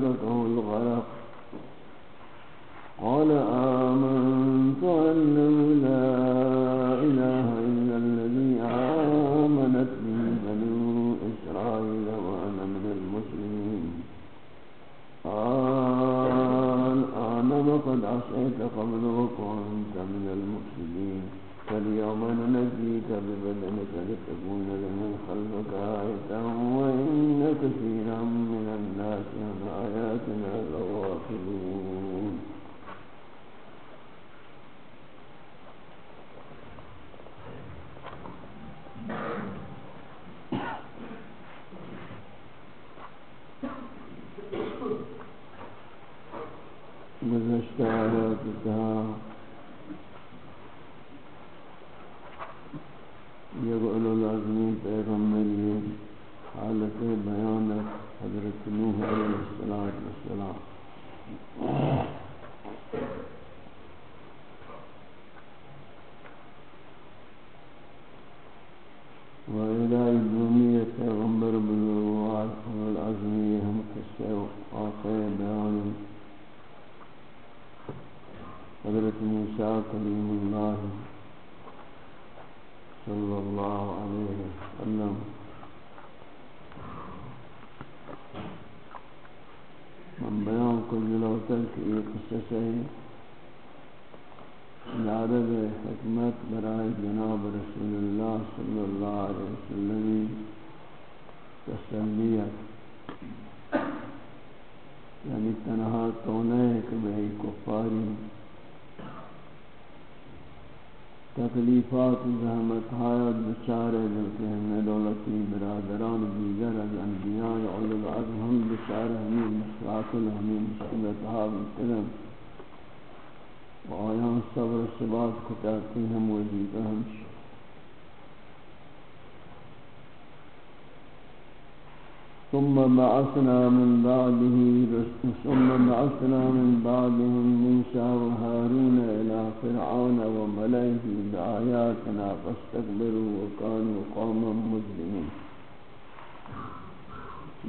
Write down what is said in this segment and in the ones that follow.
Guru ثم بعثنا من بعده ثم بعثنا من بعدهم موسى وهارون إلى فرعون وملئه بآياتنا فاستكبروا وكانوا قوما مجرمين.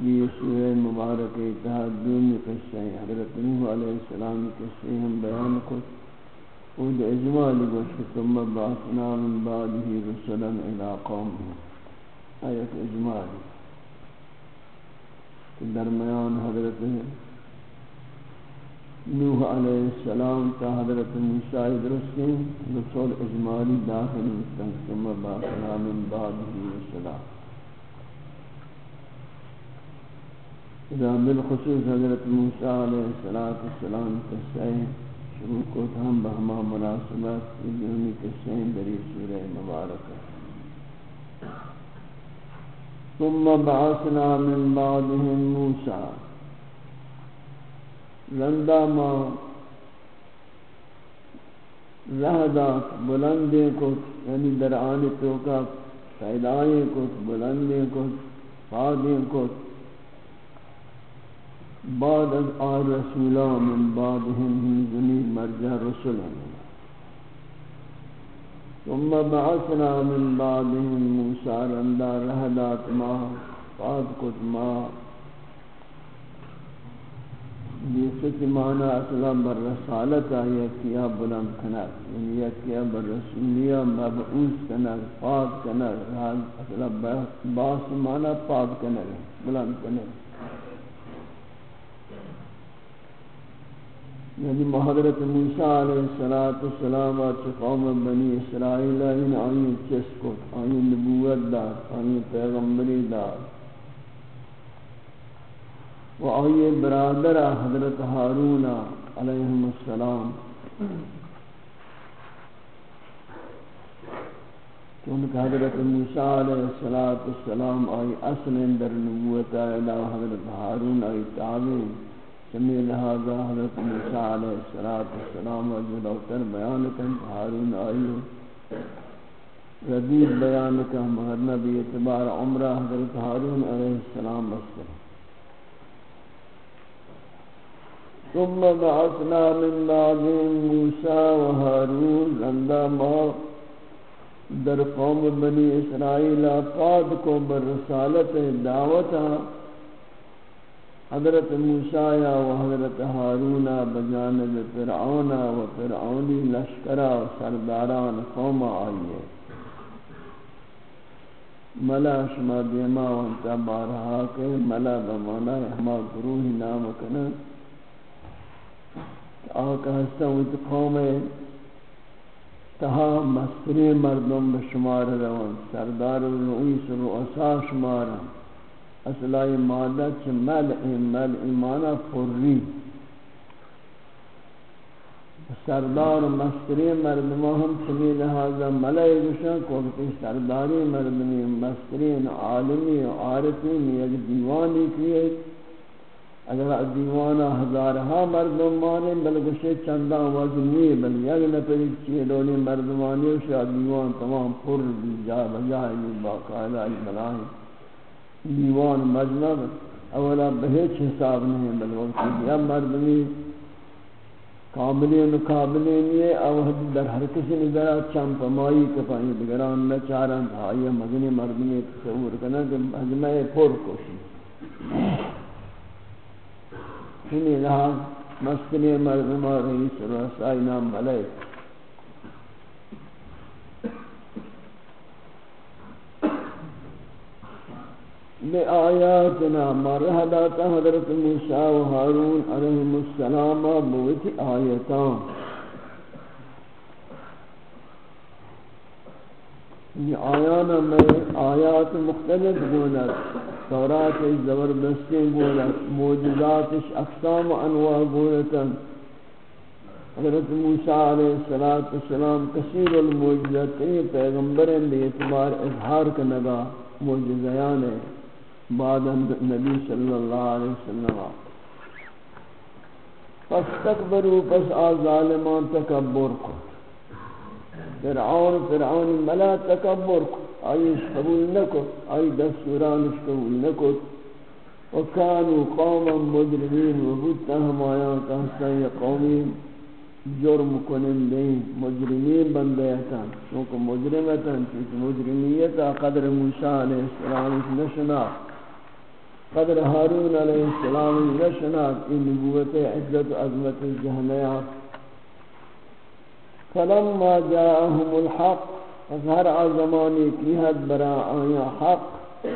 یہ سورہ مبارک اتحاد دونی قصہ حضرت نوح علیہ السلام قصہ ہم بیان کو ود اجمال گوشت ثم بعثنا من بعده رسلا الى قومهم۔ آیت اجمال درمیان حضرت نوح علیہ السلام تا حضرت موسیٰ درستیں رسول اجمالی داخل مستن ثم بعثنا من بعده رسلا۔ اذا بالخصوص حضرت موسیٰ علیہ السلام قصہ شروع کو ہم بہما مناسبت یعنی دونی کے سین دری سورہ مبارک ہے ثم بعثنا من بعدهم موسى. رندا ما رہدات بلندے کو یعنی در آن تو کا پیدائیں کو بلندے کو فادیں کو بعد از آر رسولا من بعدهم من ذنی مرجع رسولا. ثم بعثنا من بعدهم موسى رندا رهدات ما، فاد کت ما. بیست معنی اصلا بر رسالت یکیا بلند کنر یعنی یکیا بر رسولیا مبعوث کنر فاد کنر اصلا باس معنی فاد کنر بلند کنر یعنی محضرت موسیٰ علیہ السلام و قوم بنی اسرائیل این آئین چس کو؟ آئین نبوت دار آئین پیغمبری دار و آئین برادر حضرت حارون علیہ السلام. چونکہ حضرت موسیٰ علیہ السلام آئی اصل اندر نبوت الہ حضرت حارون آئی تعبیر سمی لہذا حضرت موسیٰ علیہ السلام و جلوتر بیان کن، حارون آئیو ردید بیان کن، مگر نبی اعتبار عمرہ حضرت حارون علیہ السلام بستر. ثم بعثنا من بعدهم موسى وهارون لندا ما در قوم بنی اسرائیل قاد کو بر رسالت حضرت موسیٰ و حضرت حارون بجانب فرعون و فرعونی لشکرہ و سرداران قوم آئیے۔ ملا شما دیما و انتا بارہا کے ملا بمانا ہما گروہ نام کنا آقا حسن قوم تہا مستری مردم بشمار روان، سردار رئیس رؤسا شمارا اصلائی مادہ چھ ملع ملع مانا پری سردار مستری مردمہ ہم چمی لہذا ملعی گشن کوکتی سرداری مردمی مسترین عالمی و عارفین یک دیوانی کیے اگر دیوانا ہزارہا مردمانی بلگشے چندہ وزنی بل یک نپری چیلونی مردمانی شاہ دیوان تمام پر بھی جا بجائی باقاعدہ بلائی دیوان مجمع اولا بہیچ حساب نہیں بل وقت یا مردمی کاملین و کاملین یہ. اوہد در ہر کسی نظر چم پمائی کپائی دگران نہ چارن آئیے مدنی مردمی تصور کرنا کہ مجمع پر کوشی ہنی لحاظ مستنی مردمہ رئیس رسائی نام ملیک بآیاتنا مرحبات حضرت موسیٰ و حارون علیہ السلام بوت آیتان. یہ آیانا میں آیات مختلف بولت، تورات زبردستی بولت موجزاتش اقسام و انواع بولتا حضرت موسیٰ علیہ السلام کثیر الموجزات یعنی پیغمبرین بے اظہار کا نگا موجزیان ہے بعد نبی صلی اللہ علیہ وسلم پس تکبرو پس آ ظالمان تکبر کو۔ فرعون فرعون، ملا تکبر کو۔ آئیش قبول نکو آئی دستورانش قبول نکو وکانو قوما مجرمین و بودتا، ہم آیاں کہستا یہ قومی جرم کنن مجرمین بندیتا چونکہ مجرمتا چونکہ مجرمیتا قدر موسیٰ علیہ السلام نشنا۔ قدر حارون علیہ السلام نشنات این نبوت عزت و عظمت الجہمیات فلما جاءهم الحق فظهر آزمانی کی حد برا آیا حق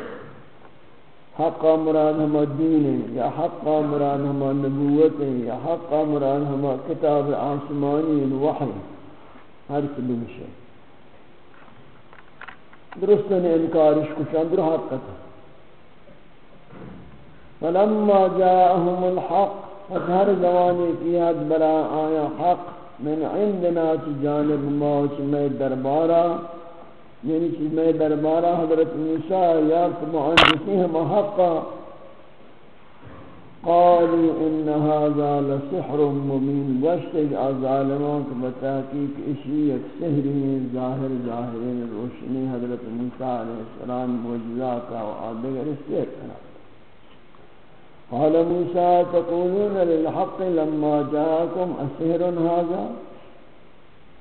حق مراد ہما دین ہے یا حق مراد ہما نبوت ہے یا حق مراد ہما کتاب آسمانی الوحی ہر کلم شے درست انکارش کچھ اندر حق کتا فلما جاءهم الحق فظهر زمانی کی برا آیا حق من عندنا چی جانب ما چی دربارا یعنی چی میں دربارا حضرت موسیٰ یاک معجسی حقا، قالوا ان هذا لسحر مبين واشتج ظالمان کے بتحقیق اسی ایک سحری ظاہر ظاہرین روشنی حضرت موسیٰ علیہ السلام معجزات و آدگر اس سے کرا قال موسى، تقولون للحق لما جاءكم السحر هذا؟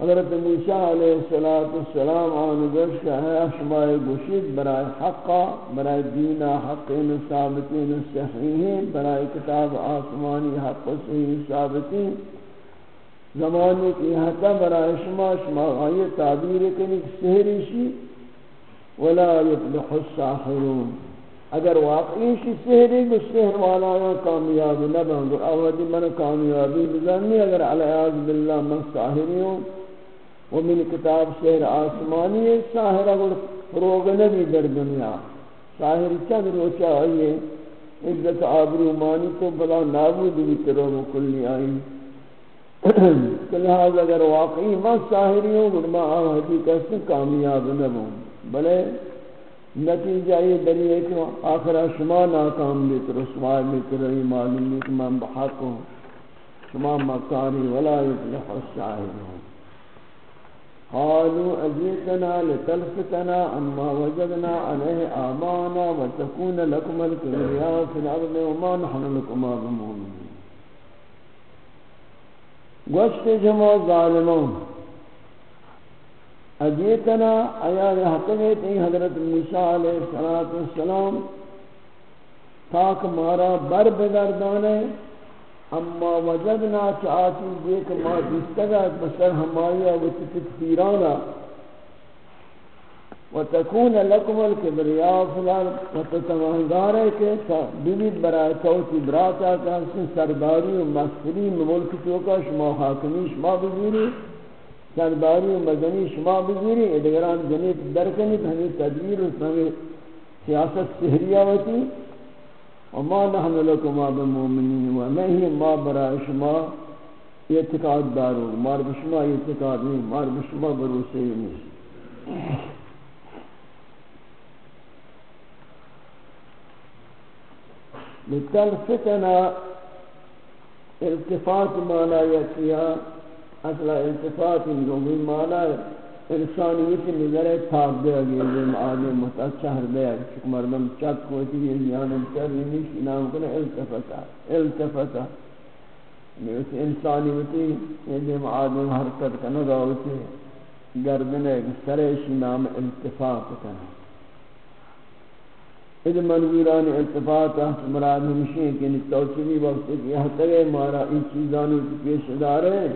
حضرت موسیٰ علیہ السلام آن گوش کہ ہے اشمائی گوشید برای حقا برای دینا حقین ثابتین صحیحین برای کتاب آسمانی حق صحیح ثابتین۔ زمانی کی حتا برای شما شما غائی تعبیر کنی، سحری ولا يفلح الساحرون۔ اگر واقعی شی سحری کو سحر والا یا کامیاب نہ بن گو اودی من کامیابی بزنی اگر علیاذ باللہ من ساحری ہوں و من کتاب سحر آسمانی ہے، ساحر اگر فروغ نبی در دنیا۔ ساحر چند روچا آئیے عزت آبرو مانی تو بلا نابود بھی ترو کلی آئی۔ لہذا اگر واقعی من ساحری ہوں گو ما کسی کامیاب نہ بوں بلے نتیجہ یہ دلیل ہے کہ آخرہ شما ناکام بھی رسوائی بھی رہی معلوم ہے کہ من بحق ہوں، شما مکاری ولا یفلح الساہرون قالوا اجئتنا لتلفتنا عما وجدنا عليه آبانا وتكون لكم الكبرياء في الأرض وما نحن لكما بمؤمنين گوشت جمع ظالمون۔ اجیتنا ایان حقیقت ای حضرت موسیٰ علیہ السلام تاک مارا بر بگردانے اما وجدنا چاہتی دیکھ ما دستگا بسر ہمایا و تکفیرانا و تکون لکم الکبریاء فلال و تتمہنگارے کے بیبید برای توتی براتا کا سرداری و مستری ملک چوکا، شما حاکمی شما بزیری سرداری و مدنی شما بزیری ادگران جنیت درکنی ہمیں تدبیر و ہمیں سیاست سہریہ ہوتی وما نحن لكما بمؤمنين وما هي ما برای شما اعتقاد دارو. مار بشما اعتقاد نہیں مار بشما بروسے نہیں لتلفتنا التفات مانا یا اصلا التفات لغوی مانا انسانیت نظر تاب دے گی یہ آدم متشہر دے مطلب چک مردم چک ہوتی ہے جانم چر نیش نام کنے التفتا التفتا۔ نیوتی انسانی ہوتی یہ آدم حرکت کنگا ہوتی گردن ایک سریش نام التفاق کنا اذ منظوران التفاق تحت مراد ہمشی کہ توسیلی وقت یہ تگے مارا ان چیزانوں کی پیش دار دارے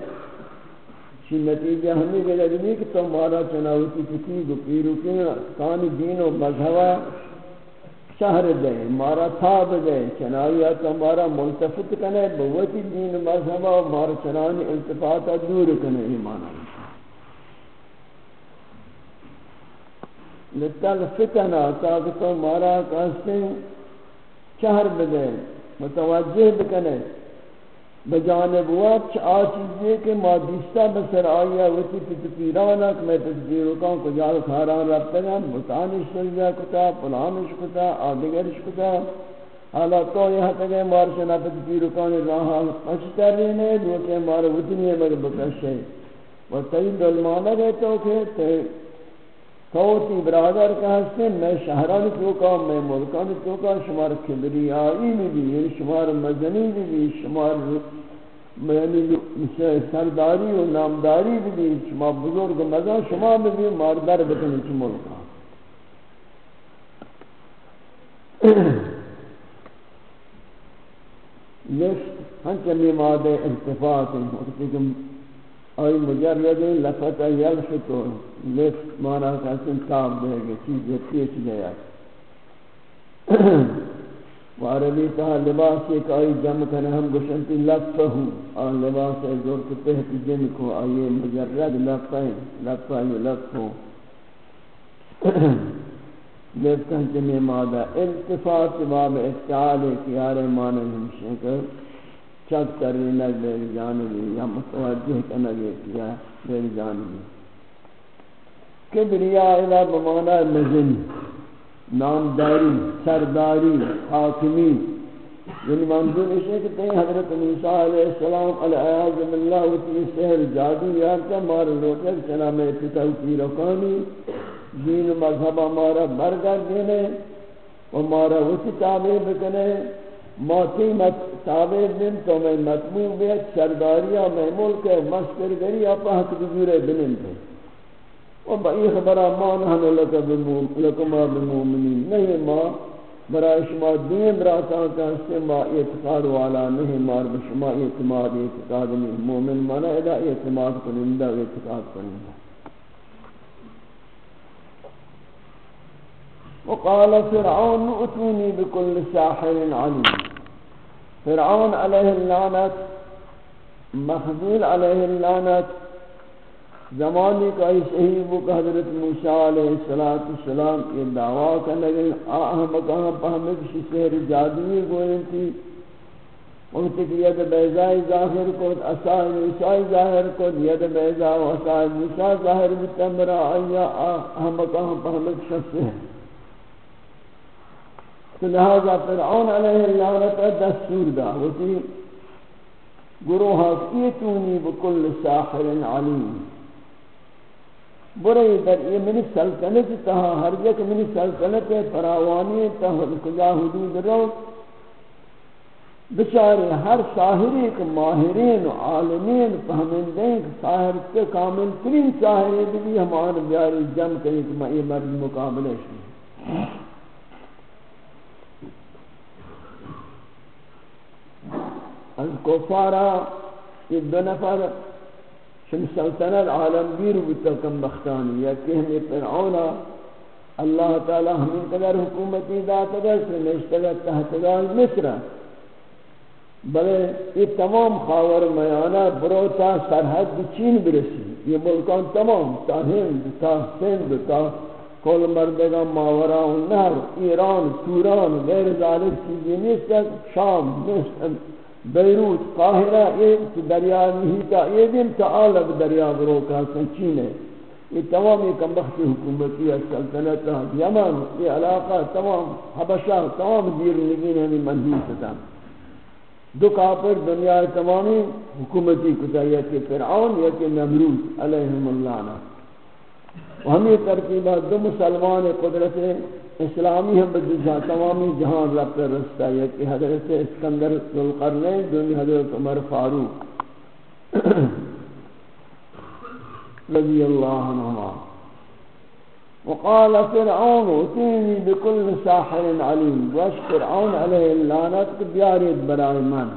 چی نتیجہ ہمیں گئے لگنی کہ تو مارا چناوتی کسی گو پیرو کے کانی دین و مذہبہ شہر دے، مارا تھاب دے، چناوی تو مارا ملتفت کنے، بوتی دین و مذہبہ مارا چنانی التفاتا دور کنے ایمان آئی لتل فتنہ تاکہ تو مارا کہستے چہر بدے متوجہ بکنے بجانب وقت آ چیزیں کہ ما دیستا بسر آیا وتی پت پیرانا کہ میں تدبیر کان کو جال کھاران ربتا گا بتانش سجدہ کتا پلانش کتا. آدگرش کتا حالا تو یہاں تک مارشنا تدبیر کان راہا پچتر رہنے دو کہ مارا وطنی مگر بکشے و تید علمانا گئے تو کہ توتی برادر کا حسن میں شہران چوکا میں ملکان چوکا شمار کبریائی بھی بھی یعنی شمار مزنی بھی بھی شمار یعنی سرداری و نامداری بھی بھی شما بزرگ مزان شما بھی بھی ماردر بکنی چی ملکا لفت ہنچمی مادے ارتفاعات ہیں آئی مجرد لفت یلفتو لفت مانا کسن تاب دے گے چیز پیچ گیا وعربی تہا لباس ایک آئی جمع کرنے، ہم گشنتی لفہو آن لباس ہے زور کے تحت جن کو آئی مجرد لفہیں لفہی لفہو لفتن چمی مادہ، التفات باب افتعال کیارے مانا ہمشہ کر چک کرنے لگ میری جانبی یا متوجہ کرنے لگے میری جانبی کبریاء الہ بمانا مزن نامداری، سرداری حاکمی یعنی منظور اسے کہ تین حضرت موسیٰ علیہ السلام علیہ عزم اللہ وطنی سہر جادو یارتا مارا روکر چنا میں پتا کی رکانی دین مذہب ہمارا برگر دینے و مارا وطی تابع بکنے۔ موتی مت، ثابت دن تو میں مطموع بیت سرداریا میں ملک مستر گری اپا حق بزورے بنن دے و بئی خبرہ ما نحن لکما بمومنین۔ نہیں ما، برای شما دین راسان کہستے ما اعتقاد والا نہیں مار بشما اعتماد، اعتقاد نہیں۔ مومن مانا ادا اعتماد کنندہ، اعتقاد کنندہ۔ وقال فرعون اتوني بكل ساحر عليم. فرعون علیہ اللعنت مخزول علیہ اللعنت. زمانی کا ہی صحیح وہ کہ حضرت موسیٰ علیہ السلام یہ دعویٰ کرنے گئے آہم کہاں پہمد شی سہر جادوی گوئیں تھی۔ وقت کی ید بیضائی ظاہر کو اسائی موسیٰ ظاہر کو ید بیضا و اسائی موسیٰ ظاہر بتمرا، آیا آہم کہاں پہمد شخص ہے تو لہذا فرعون علیہ اللعنت دستور دا۔ وتی گروہ ایتونی بکل ساحر علیم۔ برے در یہ منی سلطنت تہا، ہر یک منی سلطنت فراوانی تہا کجا حدود رو۔ بچارے، ہر ساحری کے ماہرین و عالمین، فہمندین، ساحر کے کامل ترین ساحری بھی ہمارے بیاری جم کریں کہ میں یہ مرد مقابلہ شنی از کفارا یہ دو نفر شم سلطنت عالمگیر بودتا کم بختانی، یا کہ ہمیں فرعونا اللہ تعالی ہمیں قدر حکومتی داتا گا سنشتگا تحتگا مصر بلے، یہ تمام خاور میانا بروتا سرحد چین برسی. یہ ملکان تمام، تا ہند، تا سند تا کل مردگا ماورا و نهر ایران، توران، غیر ذالک چیزی نیست، شام نیست بیروت، قاہرہ، یہ دریا محیطہ یہ دن تعالب دریا برو کا سنچین ہے۔ یہ تمام یہ کمبخت حکومتی سلطنت، یمن، یہ علاقہ، تمام حبشہ، تمام دیر نگین ہمیں یعنی منحوس تھا۔ دو کافر، دنیا تمامی، حکومتی کتا یا کہ فرعون، یا کہ نمرود، علیہم اللہ نا ہمیں ترکیبہ دو مسلمان قدرت اسلامی ہم بدجا تمامی جہان رب پر رستہ ہے کہ حضرت اسکندر ذوالقرنین دونی حضرت عمر فاروق رضی اللہ عنہ وقال فرعون اتيني بكل ساحر عليم واش فرعون عليه اللعنت بیارید برای من۔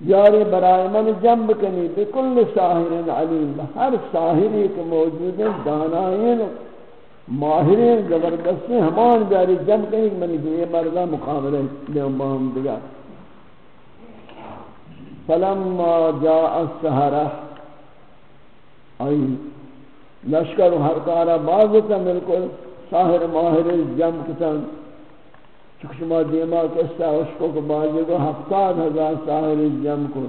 بیاری برای من جنب کنی بكل ساحر علیم، ہر ساحری کے موجود ہیں دانائین ماہرین زبردستی ہمان بیاری جنب کنی منی یہ مردہ مقابلے لیوں باہم دگا فلما جاء السہرہ آئی، لشکر و ہر کارا باز تا ملکل ساہر ماہر جم کتن چک شما دیما کستا اشکو کو بازی کو ہفتاد ہزار ساہر جم کو،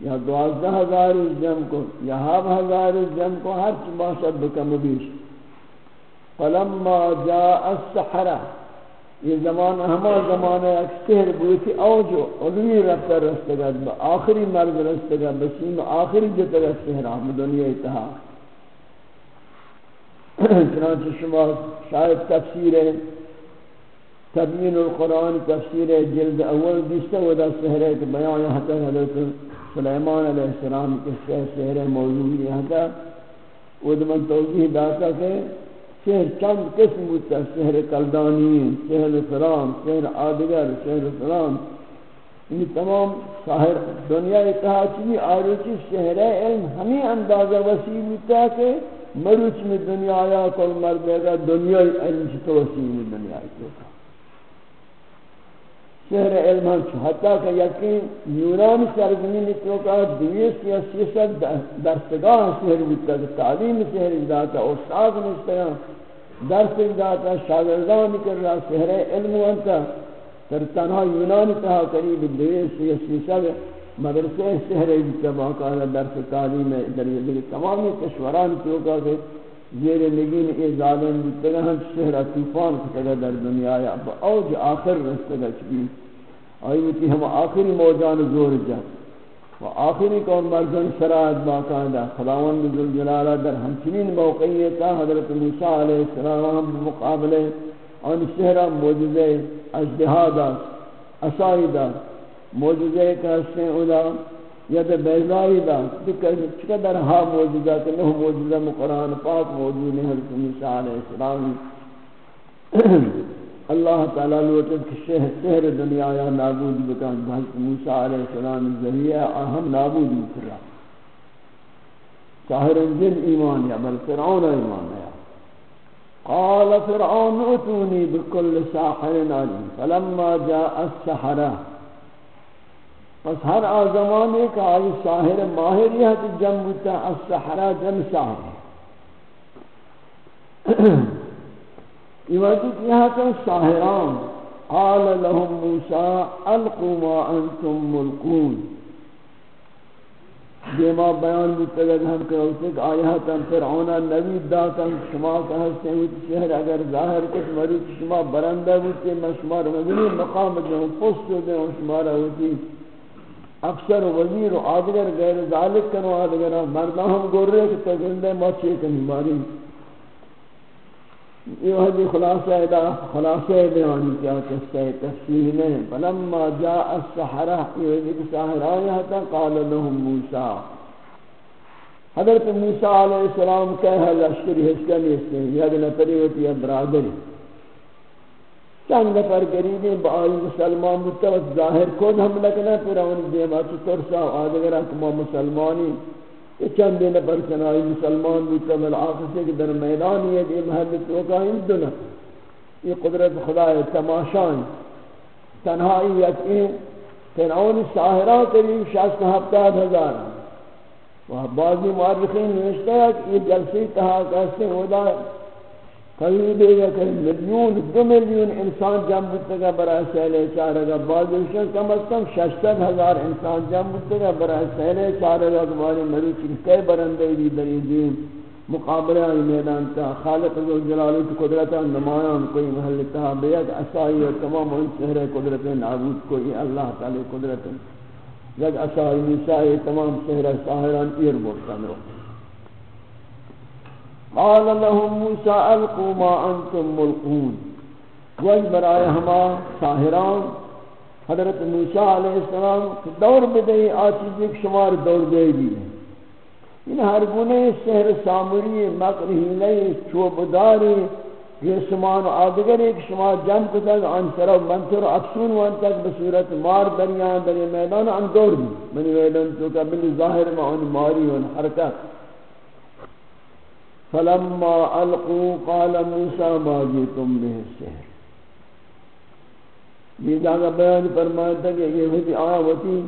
یا دوازدہ ہزار جم کو، یا ہف ہزار جم کو، ہر چی باشد بکم بیش۔ فلما جاء السحرہ یہ زمان، ہما زمان ایک سہر بوتی اوجو علوی رفتہ رستگا آخری مرد رستگا بسیم آخری جتگا سہر آمد دنیا اتحاق چنانچہ شما شاید تفسیر تبیین القرآن، تفسیر جلد اول دیستا ودا سہرے کہ بیان حتی حضرت سلیمان علیہ السلام کے سہرے موضوعی حتی ود من توضیح داتا کہ سہر چند قسم ہوتا سہر کلدانی سہر فرام سہر آدگر سہر فرام یہ تمام ساہر دنیا اتحا چیزی آروچی سہر علم ہمیں اندازہ وسیع ہوتا کہ مروچ میں دنیا آیا کل مرد گا دنیا علم سے توسیع میں دنیا آیا شہر علم ہم چھو حتیٰ کہ یقین یونان سرزمین توکا دویس یا سیست درستگاہ شہر بیتا کہ تعلیم شہر داتا استاد مستگاہ درس داتا شاگردان کر رہا شہر علم وانتا تر تنہا یونان تہا قریب دویس یا سیست مدرسے شہر جب باقاعدہ درس تعلیم ہے در یہ کشوران کیوں کا کہ زیر نگین ای ظالم بیتگا ہم شہر طوفان کتگا در دنیا یا اوج آخر رستگا چکی آئی ہوتی ہم آخری موجان زور جات و آخری کون مرزن سرائد باقاعدہ خداوند ذوالجلالہ در ہمچنین موقعیتا حضرت موسیٰ علیہ السلام مقابلے ان شہرہ موجزے اجدہادہ اسائدہ موجزے کا سے اولا یا تے بیزائی دا چقدر ہا موجزہ کہ نہ موجزہ قرآن پاک موجود ہے حضرت موسیٰ علیہ السلام۔ اللہ تعالیٰ لوٹت کہ شہر سہر دنیا یا نابود بکان حضرت موسیٰ علیہ السلام ذریعہ اہم نابود بکرا ساہر جن ایمان یا بل فرعون ایمان یا قال فرعون اتوني بكل ساحر عليم فلما جاء السحره پس ہر آزمان ایک آئی ساہر ماہریت جم بتا السحرہ جم ساہر یہ وقت یہاں کہ ساہران قال لهم موسیٰ القوا ما انتم ملکون۔ دیما بیان بودتا گا ہم کہ اس ایک آیات ہم فرعونا نبی دا داتا شما کا ہستے ہوئی شہر اگر ظاہر کچھ مریض شما برندہ بودتے میں شما رو مدنی مقام دیں پست دیں شما رو ہوتی افسر و وزیر و آدگر، غیر ذالک کنو آدگر مردہ ہم گور رہے کہ تو گندے موچے کنی ماری۔ یہ حدی خلاصہ ادا خلاصہ بیانی کیا قصہ تفسیر میں، فلما جاء السحرہ، یہ حدی کہ ساہر آیا تھا قال لهم موسیٰ۔ حضرت موسیٰ علیہ السلام کہا لشکری حسکہ نیستے ہیں یاد نتری ہوتی ہے برادری چند نفر گریبی با آئی مسلمان متوت ظاہر کود ہم لکنا پھر آنی دیما چی ترسا آدگر اکما مسلمانی۔ چند نفر چنائی مسلمان متوت آخر سے کہ در میدانی ہے یہ محل توقع اندنا یہ قدرت خدا ہے تماشان تنہائی یقین فرعون ساہرہ قریب شاست ہفتاد ہزار۔ وہ بعضی معرخین نوشتا ہے کہ یہ جلسی تحاق ایسے ہو جائے۔ قریب ایک ملیون، دو ملیون انسان جمع بودتا گا برای سہلے چارے گا بعض اشیاء کم از کم ششتر ہزار انسان جمع بودتا گا برای سہلے چارے گا کماری مریض کئی برندے دی دری دین۔ مقابلہ آئی میدان تا۔ خالق ذو جلالی کی قدرت نمایان کوئی محل تا۔ بیت اسائی و تمام ان سہر قدرت نابود کوئی۔ اللہ تعالی قدرت۔ یک اسائی نیسائی تمام سہر ساہران۔ ایر بورتا نو قال لهم موسى القوا ما انتم ملقون. وج برائے ہما ساحران حضرت موسیٰ علیہ السلام دور بدئی آچیز ایک شمار دور دے دی ان ہر گنے سحر سامری مکر ہیلے چوبداری یہ سمان آدگر ایک شما جم کو تک آن سر و منتر افسون وان تک بصورت مار دریان دری میدان آن دور دی۔ منی میدان تو کا بلی ظاہر ما آن ماری وان حرکت۔ فلما القوا قال موسى ما جئتم به السحر. یہ جگہ بیان فرمایا تھا کہ یہ ہوتی آیا ہوتی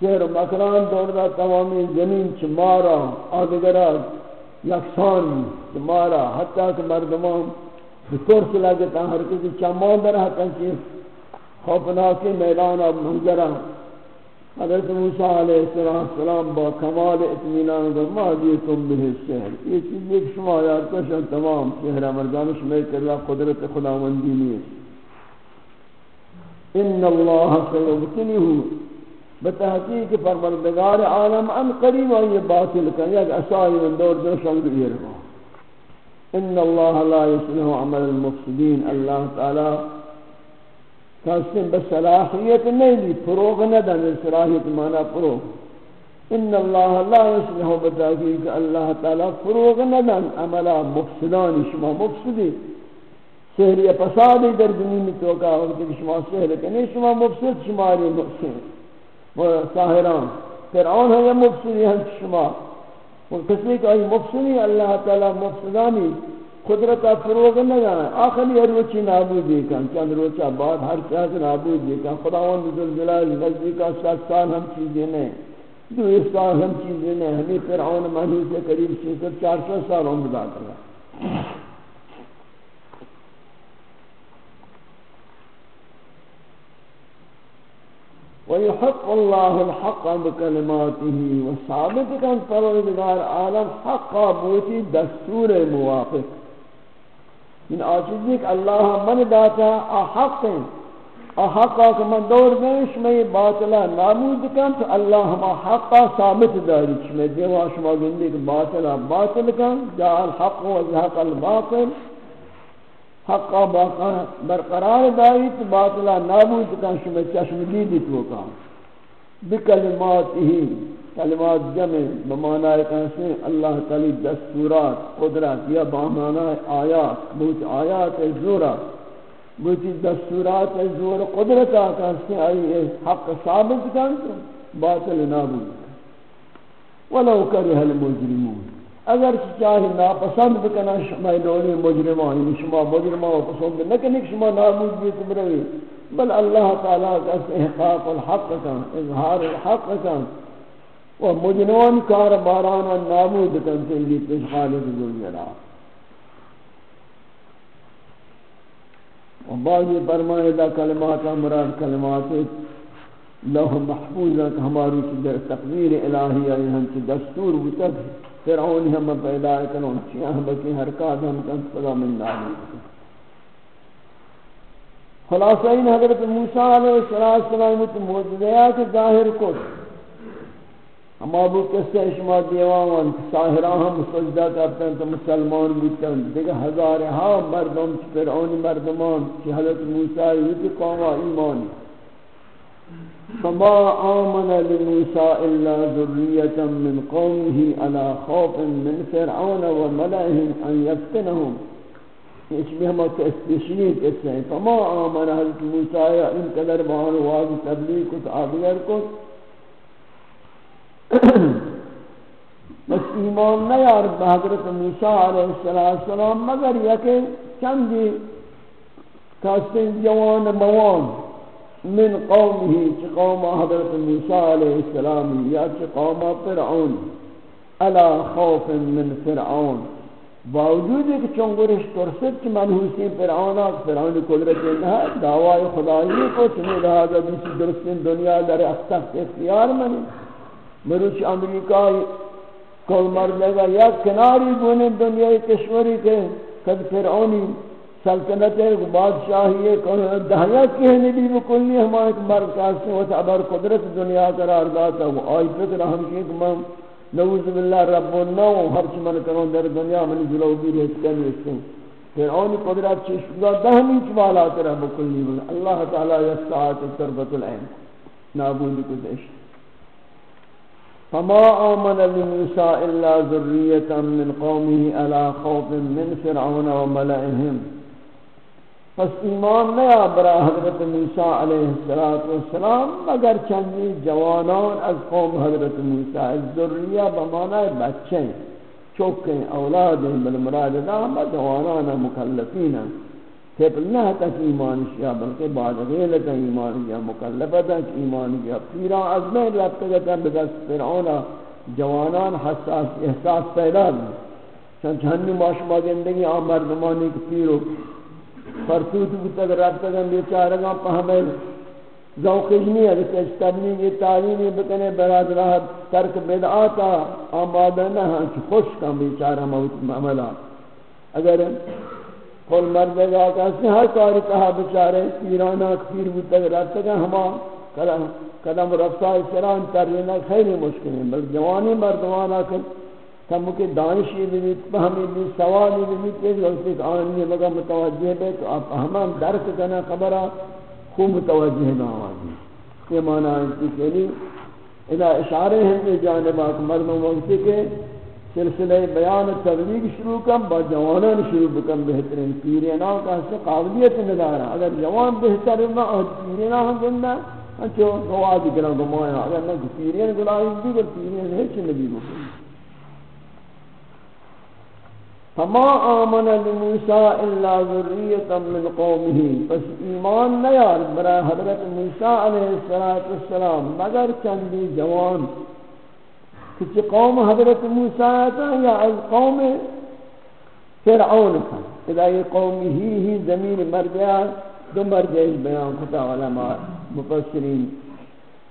سحر مکران دور دا تمامی زمین چمارا آدگرات یکسان مارا حتی کہ مردمان بطور سے لگتا، ہر کسی چمان در حتی کہ خوفناکی میدان اب منظرہ حضرت موسیٰ علیہ السلام با کمال اتمینان در ما دیتم به السحر یہ چیز ایک شما یاد کشن تمام سحر مردانش میں کرلا قدرت خداوندی نیست. ان اللہ سیبتنیہو بتحقیق پروردگار عالم ان قریب یہ باطل کا یک اسائی من دور دو شنگ ایرما ان اللہ لا يسلح عمل المفسدین. اللہ تعالی کاسم بصلاحیت نہیں لی فروغ ندن صلاحیت مانا فروغ۔ ان اللہ لا يسلح بتحقیق اللہ تعالی فروغ ندن عمل مفسدان، شما مفسدی۔ سہری پسادی در زمین توکا وقت شما سہر کنی شما مفسد شماری مفسد۔ ساہران فرعون ہے مفسدی، ہم شما۔ وہ کسی کہ ای مفسدی، اللہ تعالی مفسدانی۔ قدرت فروغ نہ جانا آخری روچی نابود کن چند روچا بعد ہر چیز نابود کن خداوند ذل جلال نزدیک کا سال ہم چیزیں نہیں دو سال ہم چیزیں نہیں ہمیں فرعون مانی سے قریب 600 400 سال عمر داتا ويحق الله الحق بكلماته وثابت كان پروردگار عالم حق بوتی دستور موافق من آجزی کہ اللہ من داتا احق احق کہ من دور بیش میں باطلہ نامود کن تو اللہ ہما حقا ثابت داری چمیں دیوا شما گندی کہ باطلہ باطل کن، جا الحق و زحق الباطل حقا باقا برقرار داری تو باطلا نابود کن، شما چشم دیدی تو کن۔ بکلمات ہی کلمات جمع بمعنی کہتے اللہ تعالی دستورات قدرت یا بمعنی آیات بہت آیات زورا بہت دستورات زور قدرت کہتے ہیں آئی حق ثابت کن باطل نابود ولو کرہ المجرمون. اگر چاہے ناپسند بکنا، شما دولی مجرمان یعنی شما مجرمان پسند نکنی، شما نابود بیت بروی. بل اللہ تعالیٰ کا احقاق الحق کن، اظہار الحق کن. و مجرمان کار بارانا نابود کن تلی پیش خالق ذل و بعضی برمائے دا کلمات مراد کلمات لوح محفوظ ہے کہ ہماری در تقدیر الہی آئی، ہم سے دستور بتک فرعون ہم پیدا کروں چیاں بکی حرکات ہم کن خدا من داری خلاصہ ان حضرت موسیٰ علیہ السلام تو موجودیا کہ ظاہر کو ہم ابو کسے شما دیوان ساہران ہم سجدہ کرتے ہیں تو مسلمان بودتے ہیں۔ دیکھ ہزار ہاں مردم چی فرعون مردمان، کہ حضرت موسیٰ یہ قوم ایمانی فما آمن لموسى إلا ذرية من قومه على خوف من فرعون وملئهم أن يفتنهم يشبه ما تستشنيك اسمه فما آمن حضرت موسى إن قدر بان واضح تبلیغ کت آدگر کت بس ایمان نیارد حضرت موسیٰ علیہ السلام، مگر یکی چندی کاسن جوان موان. من قومه، چه قوم حضرت موسی علیہ السلام، یا چه قوم فرعون. الا خوف من فرعون. باوجود کہ چنگرش ترسد کہ منحوسی فرعون فرعون قدرت نہ دعوی خدایی کو چنے لہذا دوسری درست دنیا در اختخت اختیار منی. مروچ امریکہ کل مردے گا یا کناری گونے دنیا کشوری کے قد فرعونی سلطنت ہے بادشاہی ہے کہ دہیا کہنے بھی بکلی ہمارے مرد کاستے ہوتا ابر قدرت دنیا قرار داتا وہ آئی فکر ہم کی کہ میں نعوذ باللہ رب النو ہر چی من کروں در دنیا من جلو بھی رہت کر نیستیں پھر اونی قدرت چشکا دہمی چوالا ترہ بکلی اللہ تعالی یستعات تربت العین۔ نابود کدش فما آمن لموسى إلا ذرية من قومه على خوف من فرعون وملئهم پس ایمان نیا برا حضرت موسیٰ علیہ السلام مگر چندی جوانان از قوم حضرت موسیٰ، از ذریہ بمانا بچیں چوکیں اولادیں بالمراد دا ہم جوانان، مکلفین. تیپل نہ تک ایمان شیا بلکہ بعد غیل غیلت ایمان یا شیا مکلفت ایمان شیا پیران از میں لبتگتا بدست فرعون، جوانان حساس احساس پیدا دی چند چندی معاشمہ زندگی آم مردمانی کی پیرو فرسوت بودتا کہ رب تکن بیچارگاں پہمیں ذوقش نہیں ہے کہ تبلیغ تعلیمی بکنے براد راہ ترک بدعاتا آمادہ نہ ہاں کہ خوش کم بیچارہ موت عملہ اگر کل مرد گا کہ اس نے ہر کاری کہا بیچارے پیرانا کفیر بودتا کہ رب ہما قدم رفتہ سران ترلینا خیلی مشکل ہے۔ بلکہ جوانی مردوانا کہ تم کے دانشی بھی فہمی بھی سوالی بھی کہ وقت ایک آنی مگا متوجہ بے تو آپ ہمان درک کنا خبرہ، خوب متوجہ نہ آوازی یہ معنی ہے کہ لیے الہ اشارے ہیں کہ جانب آک مردوں وقت کے سلسلہ بیان تبلیغ شروع کم با جوانان شروع بکم، بہترین پیرینا کا اس قابلیت ندارا۔ اگر جوان بہتر نہ اور پیرینا ہم زندہ انچو گواہ گنا گمایا اگر نہ پیرین گناہی بھی گر پیرین ہے چھ نبی مکمل فما آمن لموسى إلا ذرية من قومه پس ایمان نیار برا حضرت موسیٰ علیہ السلام، مگر چندی جوان کچھ قوم حضرت موسیٰ تا یا از قوم فرعون کا اذا یہ قوم ہی ہی زمین مرجع دو مرجع بیان کتا علماء، مفسرین۔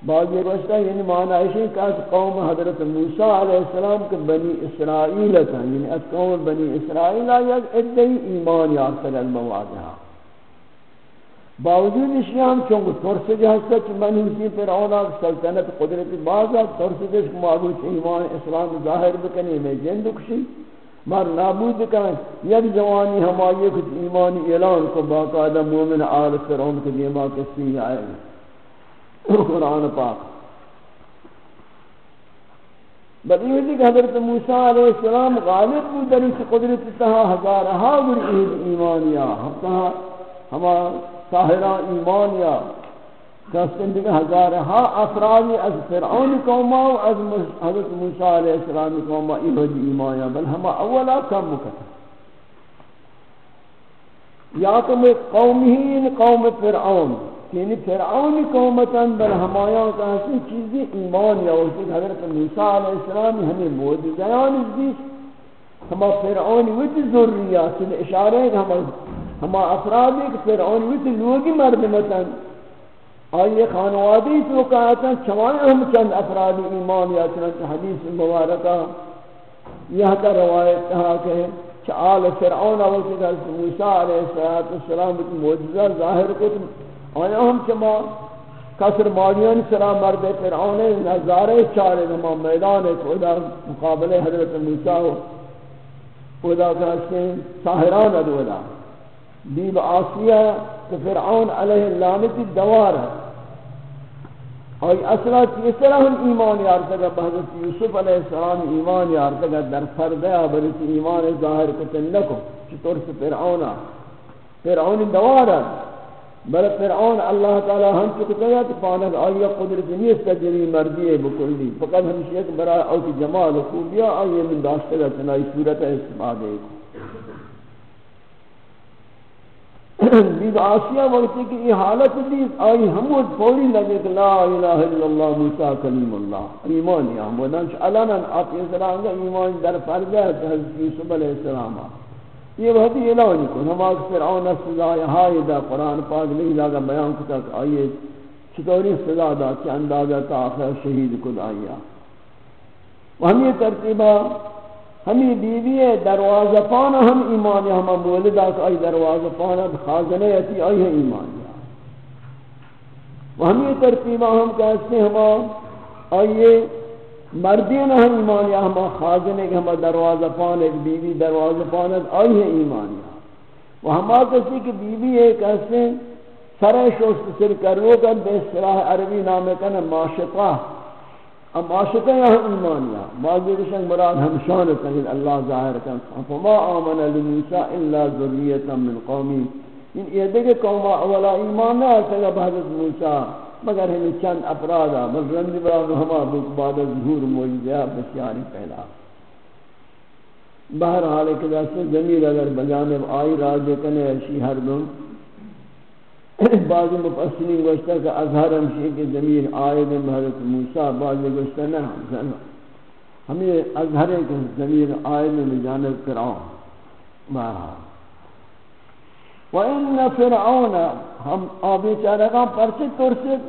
بعض یہ گوشتا ہے یعنی معنی ہے کہ اس قوم حضرت موسیٰ علیہ السلام کے بنی اسرائیل تھا یعنی اس قوم بنی اسرائیل آیت ادھئی ایمان یافتر المواضحہ باوجود اشیام چونکہ ترس جہستا چھ منی اسی پر اولا سلطنت قدرت بازا ترس جس کو معبود ایمان اسلام ظاہر بکنے میں جند کشی مر نابود کریں یک جوانی ہم کچھ ایمانی اعلان کو باقاعدہ مومن آل فرعون کے دیما کسی آئے گا۔ قرآن پاک۔ بدی ہوئی کہ حضرت موسیٰ علیہ السلام غالب بود در اس قدرت تہا ہزارہا گر ایمانیا ہم تہا ہما ساہران ایمانیا کہستن دیکھ ہزارہا افرادی از فرعون قوما و از حضرت موسیٰ علیہ السلام قوما ایمان ایمانیا بل ہما اولا کم مکتا یا تو میں قومہین قوم فرعون یعنی فرعون قومتاً بل ہمایاں کا حسن چیزی ایمان یا وجود حضرت موسیٰ علیہ السلام ہمیں موجزیان اس دیس ہما فرعون وچ ذریات یعنی اشارے ہیں ہما ہما افرادی کہ فرعون وچ لوگی مردمتاً آئیے خانوادی تو کہتا چمانے ہم چند افرادی ایمان یا چنانچہ حدیث مبارکہ۔ یہ کا روایت کہا کہ آل فرعون وقت موسیٰ علیہ السلام موجزہ ظاہر کو آیا ہم چما کسر مالیان سرا مرد فرعون نظارے چارے نما میدان خدا مقابلے حضرت موسیٰ خدا کہتے ہیں ساہران ادولا بیب آسیہ کہ فرعون علیہ لعنتی دوار ہے۔ اور اصلا اس طرح ہم ایمان یارتگا بحضرت یوسف علیہ السلام ایمان یارتگا در فردہ بلکہ ایمان ظاہر کتن لکو چطور سے فرعونا فرعون دوار ہے۔ بل فرعون اللہ تعالی ہم چکے کہ کہ پانک آیا قدرت نہیں اس تجری مرضی ہے بکلی فقط ہمشہ ایک برا او کی جمال و خوبیہ آئیے من داشتے گا چنائی صورت استفادے کو بید آسیہ وقتی کہ یہ حالت دی آئی ہمود پوری لگے کہ لا الہ الا اللہ، موسیٰ کلیم اللہ۔ ایمان یا ہم ودنش علانا آپ یہ سلام ایمان در فرض ہے حضرت یوسف علیہ السلام۔ یہ بہت ہی اعلان کو نماز فرعون سزا، ہائے دا قرآن پاک نہیں لگا بیان کو تک آئیے چطوری سزا دا کہ اندازہ تا آخر شہید کو دائیا ہم یہ ترتیبہ ہمیں بیوی دروازہ پانا ہم ایمان ہم مولدہ کہ آئی دروازہ پانا، خازنے اتی آئی ہے ایمان و ہم یہ ترتیبہ ہم کہتے ہیں ہم آئیے مردین ہم ایمان یا ہم خازنے کہ ہم دروازہ پان ایک بی دروازہ پان آئی ہے ایمان یا وہ ہم کسی کہ بی بی ایک ایسے سرے شوست سر کرو کر بے صلاح عربی نام کن معاشقہ اب معاشقہ یا ایمان یا بعضی کشن مراد ہم شان کنید اللہ ظاہر کن فما آمن لموسیٰ الا ذریتا من قومی یعنی ان یہ دیکھے قوم اولا ایمان نہ آتا بحضرت موسیٰ، مگر ہمیں چند افرادا بل رند براد ہما بک بعد ظہور موجزہ بسیاری پہلا بہرحال ایک جیسے زمین اگر بجانب آئی راجے کنے اشی ہر دن بعض مفسرین گوشتا کہ اظہر ہمشی کے زمین آئے دن حضرت موسیٰ بعض گوشتا نہ ہمیں اظہر کے زمین آئے دن جانب فرعون. بہرحال وَإِنَّ فِرْعَوْنَ ہم آبی چارگاں پرچے ترسد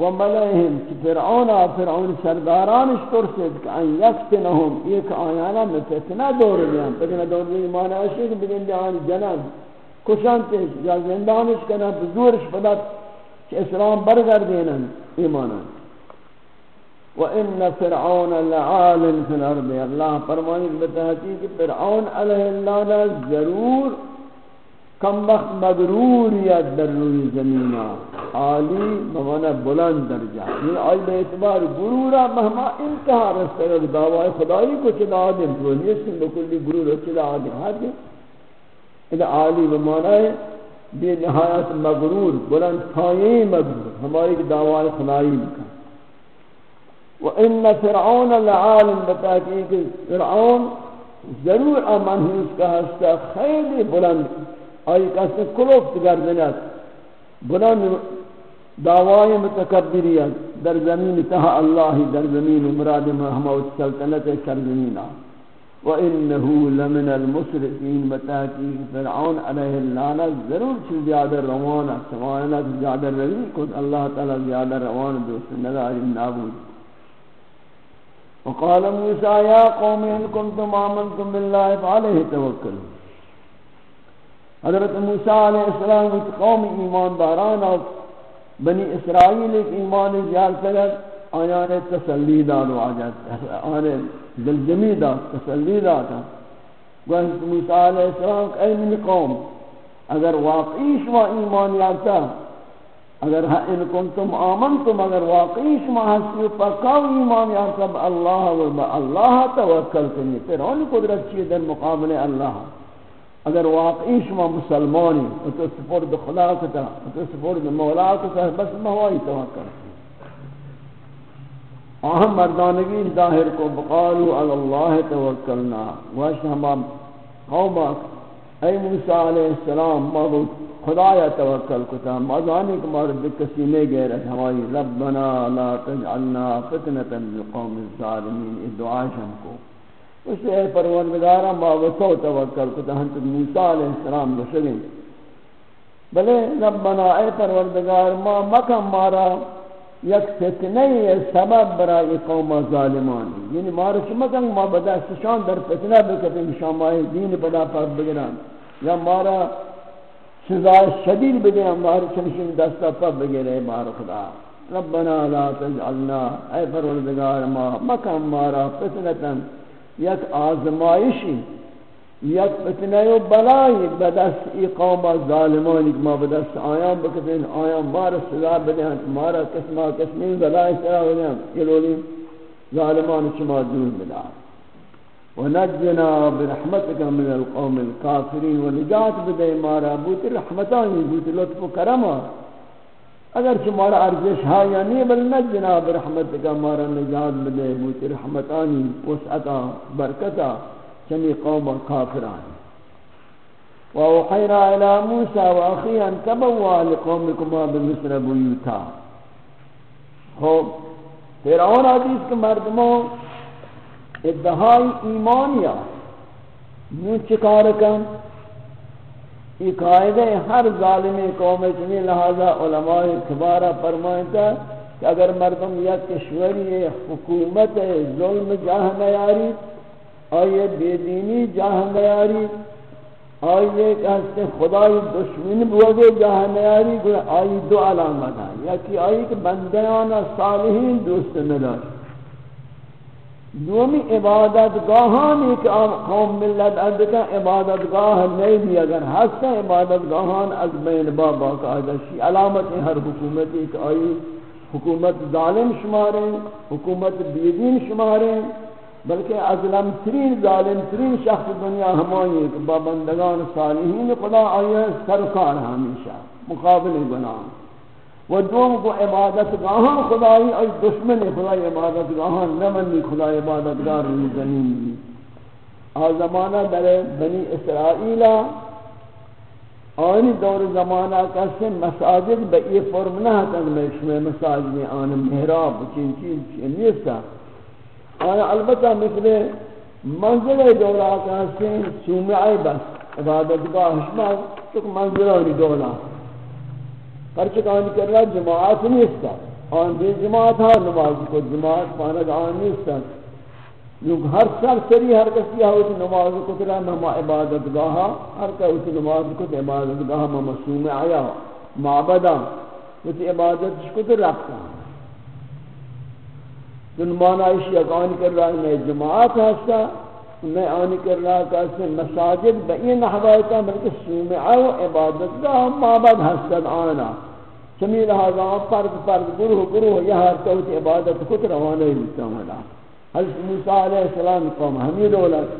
وَمَلَئِهِمْ کہ فرعون فرعون سردارانش ترسد کہ ان یفتنہم ایک آیانا میں فتنہ دور دیا فتنہ دور دیا مانا اشیاء کہ بگن دیان جنان. کشانتش یا زندانش کنا بزورش پدا کہ اسلام برگر دینا ایمانا وَإِنَّ فِرْعَوْنَ لَعَالٍ فِي الْأَرْضِ اللہ فرمانی بتحقیق کہ فرعون علیہ اللہ ضرور کم وقت مغروریت در روی زمینہ عالی بمانا بلند درجہ. یہ آئی بے اعتبار غرورہ مہما انتہا رستے گا دعوی خدایی کو چلا آدم تو نہیں اس نیست بکلی غرور چلا آدم. ہر دن عالی بمانا ہے، بے نہایت مغرور، بلند پائیں مغرور، ہماری دعوی خدایی بکن وَإِنَّ فِرْعَوْنَ لَعَالٍ بتاکی فرعون ضرور امن ہے اس کا ہستہ خیلی بلند۔ آئی کسی کلوفت گردنت بلند دعوای متکبریت، در زمین تہا اللہ، در زمین مراد محمد سلطنت سرزمینہ وَإِنَّهُ لَمِنَ الْمُسْرِفِينَ متاکی فرعون علیہ اللعنہ ضرور چیز زیادہ روانہ سوائنہ زیادہ روی کن اللہ تعالی زیادہ روانہ دوست نگاری نابود۔ وقال موسیٰ، یا قوم، ان کنتم آمنتم باللہ فعلیہ توکلوا حضرت موسیٰ علیہ السلام قوم ایمان داران اور بنی اسرائیل ایک ایمان زیاد سگت آیان تسلی دار آجات آیان دلجمی دا، تسلی دا تھا گوھت موسیٰ علیہ السلام کہ اے من قوم، اگر واقعی شما ایمان یادتا اگر ہاں ان کنتم آمنتم، اگر واقعی شما حسی پکاو ایمان یادتا اللہ و با اللہ توکل کنی. پھر ہونی قدرت چیئے در مقابل اللہ. اگر واقعی شما مسلمانی و تو سپرد خدا کتا و تو سپرد مولا کتا، بس موائی توقع آہم مردانگی ظاہر کو بقالو علی اللہ توکلنا واشت ہم قوما اے موسیٰ علیہ السلام، ما خدایا توکل کتا، ما جانے کہ مارد کسی میں گئے رہے ہماری ربنا لا تجعلنا فتنة للقوم الظالمین دعاش ہم کو۔ اس سے پروردگارا، ما وسو توکل کو تہنت موسی علیہ السلام بشرین بلے ربنا اے پروردگار، ما مکم مارا یک فتنہ سبب برای قوم ظالمان. یعنی مارا شمکن ما بدا شان در فتنہ بکتن شامائی دین بدا پر بگران یا مارا سزا شدید بدے ہمارے چنشن دستا پر بگرے بار خدا. ربنا لا تجعلنا اے پروردگار ما مکم مارا فتنتن یک آزمائشی یک فتنه و بلایی بدست ای قوم ظالمانی که ما بدست آیان بکتین آیان مارا صدا بدهن مارا کسما کسمی بلای صدا بدهن یلولی ظالمان شما دور بدار ونجنا برحمتك من القوم الكافرين ونجات بدے مارا بوت رحمتانی، بوت لطف و کرما اگر تمہارا ارزش ہے یا نہیں بل نہ جناب رحمت کا مارا نجات ملے بوت رحمتانی وسعتا برکتا چنی قوم کافران. وَأَوْحَيْنَا إِلَى مُوسَى وَأَخِيهِ أَن تَبَوَّأَ لِقَوْمِكُمَا بِمِصْرَ بُيُوتًا خوب فرعون حدیث کے مردموں ادعائی ایمانیا. یوں چکار کن؟ یہ قائدہ ہر ظالم قوم چنی لہذا علماء کبارہ فرمائتا کہ اگر مردم یا کشوری حکومت ظلم جاہ نیاری آئیے بے دینی جاہ نیاری آئیے کہ خدای دشمن بوگے جاہ نیاری آئی دو علامت ہیں۔ یا کہ آئی کہ بندیان صالحین دوست ملا دومی عبادت گاہانی کہ قوم ملت۔ ادکا عبادت گاہ نہیں بھی، اگر حسن عبادت گاہان از بین بابا کا شی علامت ہر حکومت، ایک آئی حکومت ظالم شماریں، حکومت بیدین شماریں۔ بلکہ ازلم ترین ظالم ترین شخص دنیا ہمانی کہ بابندگان صالحین خدا آئے سرکار ہمیشہ مقابل گناہ و دوم کو عبادت گاہاں خدای اور دشمن خدای عبادت گاہاں نمنی خدای عبادت گار روی زمین بھی آ زمانہ در بنی اسرائیل آنی دور زمانہ کسی مساجد با ای فرم نہ تک میں شمی مساجد آن محراب، چین چین چین نیستا۔ آیا البتہ مثل منزل دورا کسی سومعی بس عبادت گاہ شما تک منزلانی دورا پرچہ کان کر رہا جماعت نہیں ہے آن بھی جماعت ہے نماز کو جماعت پانک آن نہیں ہے لوگ ہر سر سری ہر کسی ہوتی نماز کو ترہ مہما عبادت گاہا ہر کسی نماز کو ترہ عبادت گاہا مہما مسلوم آیا۔ معبدہ وتی عبادت کو ترہ رکھتا۔ تو نمانا ایشی اکان کر رہا ہے میں جماعت ہے میں آنی کر رہا کہ مساجد بئی نحوائیتا بلکہ سومعہ و عبادت دا ہم معبد حسد آنا۔ چمی لہذا فرد فرد گروہ گروہ یہاں توت عبادت خود روانے لیتا ہوں حضرت موسیٰ علیہ السلام قوم ہمیں دولت۔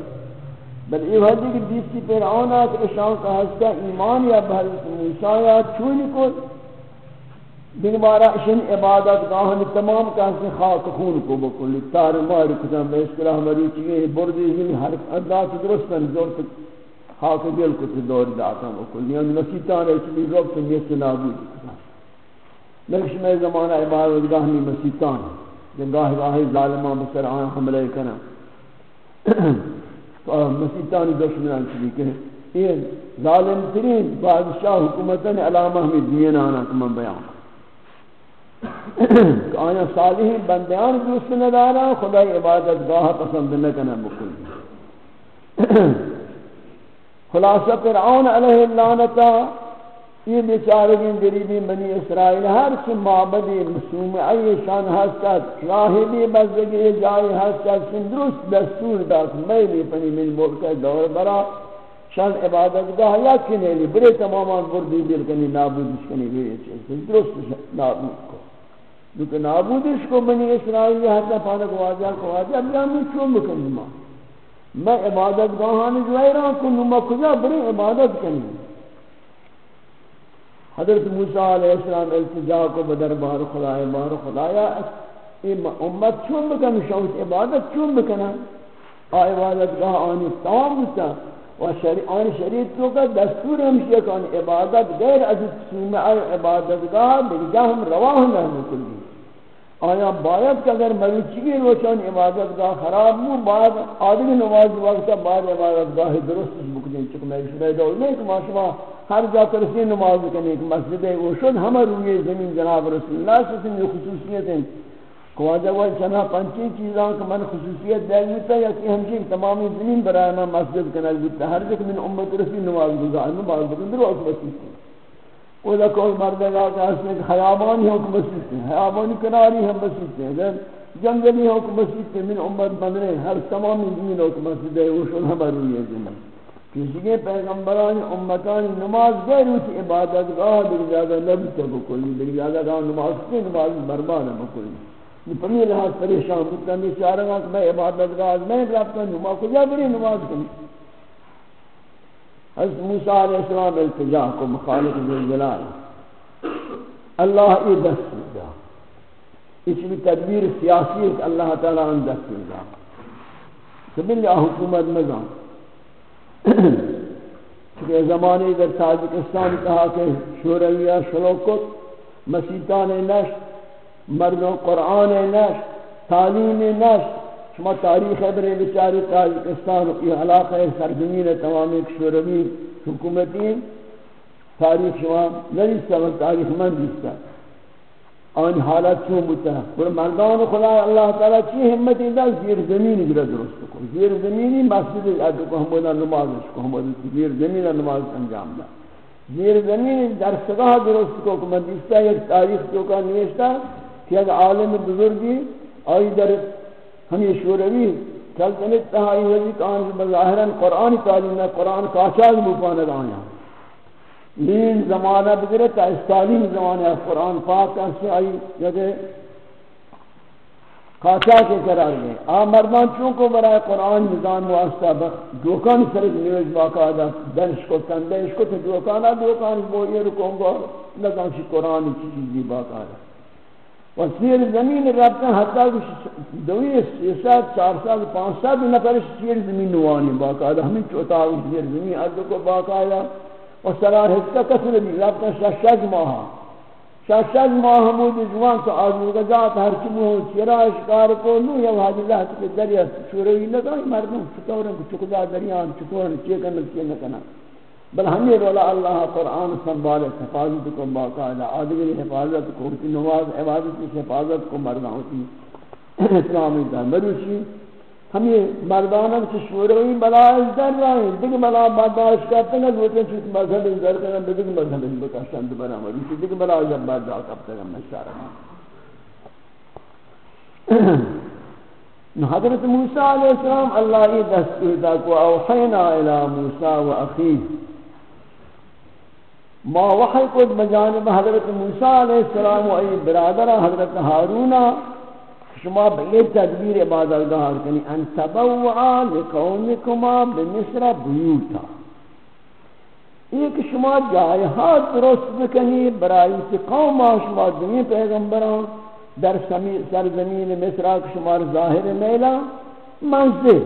بل یہ حدی کہ دیسی پر آنا کہ اشان کا حسدہ ایمان یا بحضرت موسیٰ یا چونی کو دن بارا اشن عبادت گاہن تمام کہتے خاک خون کو بکلی تار مار کتن بے اسکراہ مری چیئے، بردی زمین ہر انداز درستن زور تک خاک دل کو تی دور داتا بکلی یعنی مسیطان ہے چلی روب سے یہ سنابود کتن ملکش میں زمانہ عبادت گاہنی مسیطان جن گاہ گاہی ظالمان بسر آئیں حملے کنا مسیطانی دشمنان چلی کہ یہ ظالم ترین بادشاہ حکومتن علامہ ہمیں دین آنا کمان بیان۔ کہ آیا صالحین بندیان دوست ندارا خدای عبادت گاہ پسند نکنا بکل خلاصہ فرعون علیہ اللعنتا یہ بیچارگین گریبی بنی اسرائیل، ہر چی معبدی مسوم ای شان حسد راہبی بزدگی جائی حسد سندرست دستور دات میلی پنی من ملک دور برا، شان عبادت گاہ یا کنیلی برے تمامان بردی دل کنی، نابودش کنی بیئے چیز درست نابود کو لیکن نابودش کو بنی اسرائیل یہ حتی پانا کو واجہ کو واجہ اب میں چون بکنی ماں میں عبادت گاہانی جو ہے رہا کنو میں کجا بری عبادت کنی حضرت موسیٰ علیہ السلام التجا کو بدر بار خدای بار خدایا امت چون بکنی شاوت عبادت چون بکنا آ عبادت گاہ آنی تمام بتا و آن شریعت تو کا دستور ہمشی کہ عبادت غیر از سومع عبادت گاہ بجا ہم رواہ نہ مکلی آیا باید کہ اگر مریچی کی روچان عبادت گاہ خراب ہوں بعد آدمی نماز وقت بعد عبادت گاہ درست بکنے چکہ میں شبہ دور نہیں کہ ما شما ہر جا کرسی نماز کرنے کہ مسجد ہے وہ روی زمین جناب رسول اللہ سے سنی خصوصیت ہیں خواجہ وہ چنا پنچی چیزاں کہ من خصوصیت دے گیتا یا کہ ہمشی جی تمامی زمین برای میں مسجد کرنے گیتا ہر جا من امت رسول نماز گزار، نماز بکن در وقت بسیتی اولا مردگا کہ اس میں خیابانی حکم بسیط ہے خیابانی کناری ہم بسیط ہے جنگلی حکم بسیط ہے من امت بندرے، ہر تمامی زمین حکم بسیط ہے اوشن ہمیں روی ہے زمین کسی کے پیغمبران، امتان نماز غیر اسی عبادت گاہ در زیادہ نبی تا بکلی در زیادہ گاہ نماز کی نماز برباد بکلی یہ پمی لحاظ پریشان بکتا میں چارگاں کہ میں عبادت گاہ، میں رابطہ نماز، کجا بری نماز کنی حضرت موسیٰ علیہ السلام التجا کو مخالق جلال. اللہ ای دست دا اس بھی تدبیر سیاسی ہے کہ اللہ تعالیٰ ان دست دا سبیل حکومت مزان کہ زمانے در تاجکستان کہا کہ شورویہ شلوکت، مسیطان نشت مردوں قرآن نشت، تعلیم نشت شما تاریخ ابر بیچاری تاجکستان یہ علاقہ سرزمین تمام ایک شوروی حکومتی تاریخ شما نریستا و تاریخ من دیستا آن حالت چون بودتا پر مردان خدا اللہ تعالی چی حمد دا زیر زمین گرہ درست کو۔ زیر زمینی مسجد ادو کو ہمودا نمازش کو ہمودا زیر زمین نماز انجام دا۔ زیر زمین در سگاہ درست کو کہ من دیستا ایک تاریخ جو کا نوشتا کہ ایک عالم بزرگی آئی در ہمیں شوروی سلطنت تہائی وزی کان بظاہران قرآن تعلیم ہے قرآن کاشاز مفاند آیا۔ لین زمانہ بگرے تا استالین زمانہ قرآن پاک سے آئی جگہ خاصا کے قرار دیں آ مردان چونکو برای قرآن نظام واسطہ دوکان سرد نیوز باقاعدہ دنش کو تندش کو تو دوکانا دوکان بوئی رکوں گا لگا شی قرآن کی چیزی باقاعدہ۔ و سیر زمین ربطن حتی دوی سیسات چار سال پانچ سال نفرش سیر زمین نوانی باقاعدہ ہمیں چوتا سیر زمین ادو کو باقاعدہ و سرار حصہ کسر بھی ربطن شش ماہا شاشد ماہ حمود جوان تو آدمی کا ذات ہر چمو چرا اشکار کو نو یا حاجی اللہ کے دریا شوری لگا مردوں چطور ان چکدا دریان چطور چے کن نہ کنا بل ہم یہ رولا اللہ قرآن سنبھال، حفاظت کو باقاعدہ، آدمی حفاظت کو نماز، عبادت کی حفاظت کو مرنا ہوتی اسلامی دا مروشی ہم یہ مردانہ سے شوروی بلا از در رہے دیکھ بلا برداشت کرتے ہیں لوٹے چیز مذہب از در کرنے دیکھ مذہب از بکشتن دوبارہ مروشی دیکھ بلا جب برداشت کرتے ہیں مشارہ حضرت موسیٰ علیہ السلام اللہ یہ دستور دا کو اوحینا الى موسیٰ و اخیہ۔ ما وحی کو بجانب حضرت موسیٰ علیہ السلام و ای برادر حضرت حارونہ شما به تدبیر عبادت گاہ کنی. ان تبوعا لقومکما بمصر بیوتا. ایک شما جائحات درست بکنی برائی سی قوم شما دنی پیغمبران در سرزمین مصر شما ظاہر میلا منزل.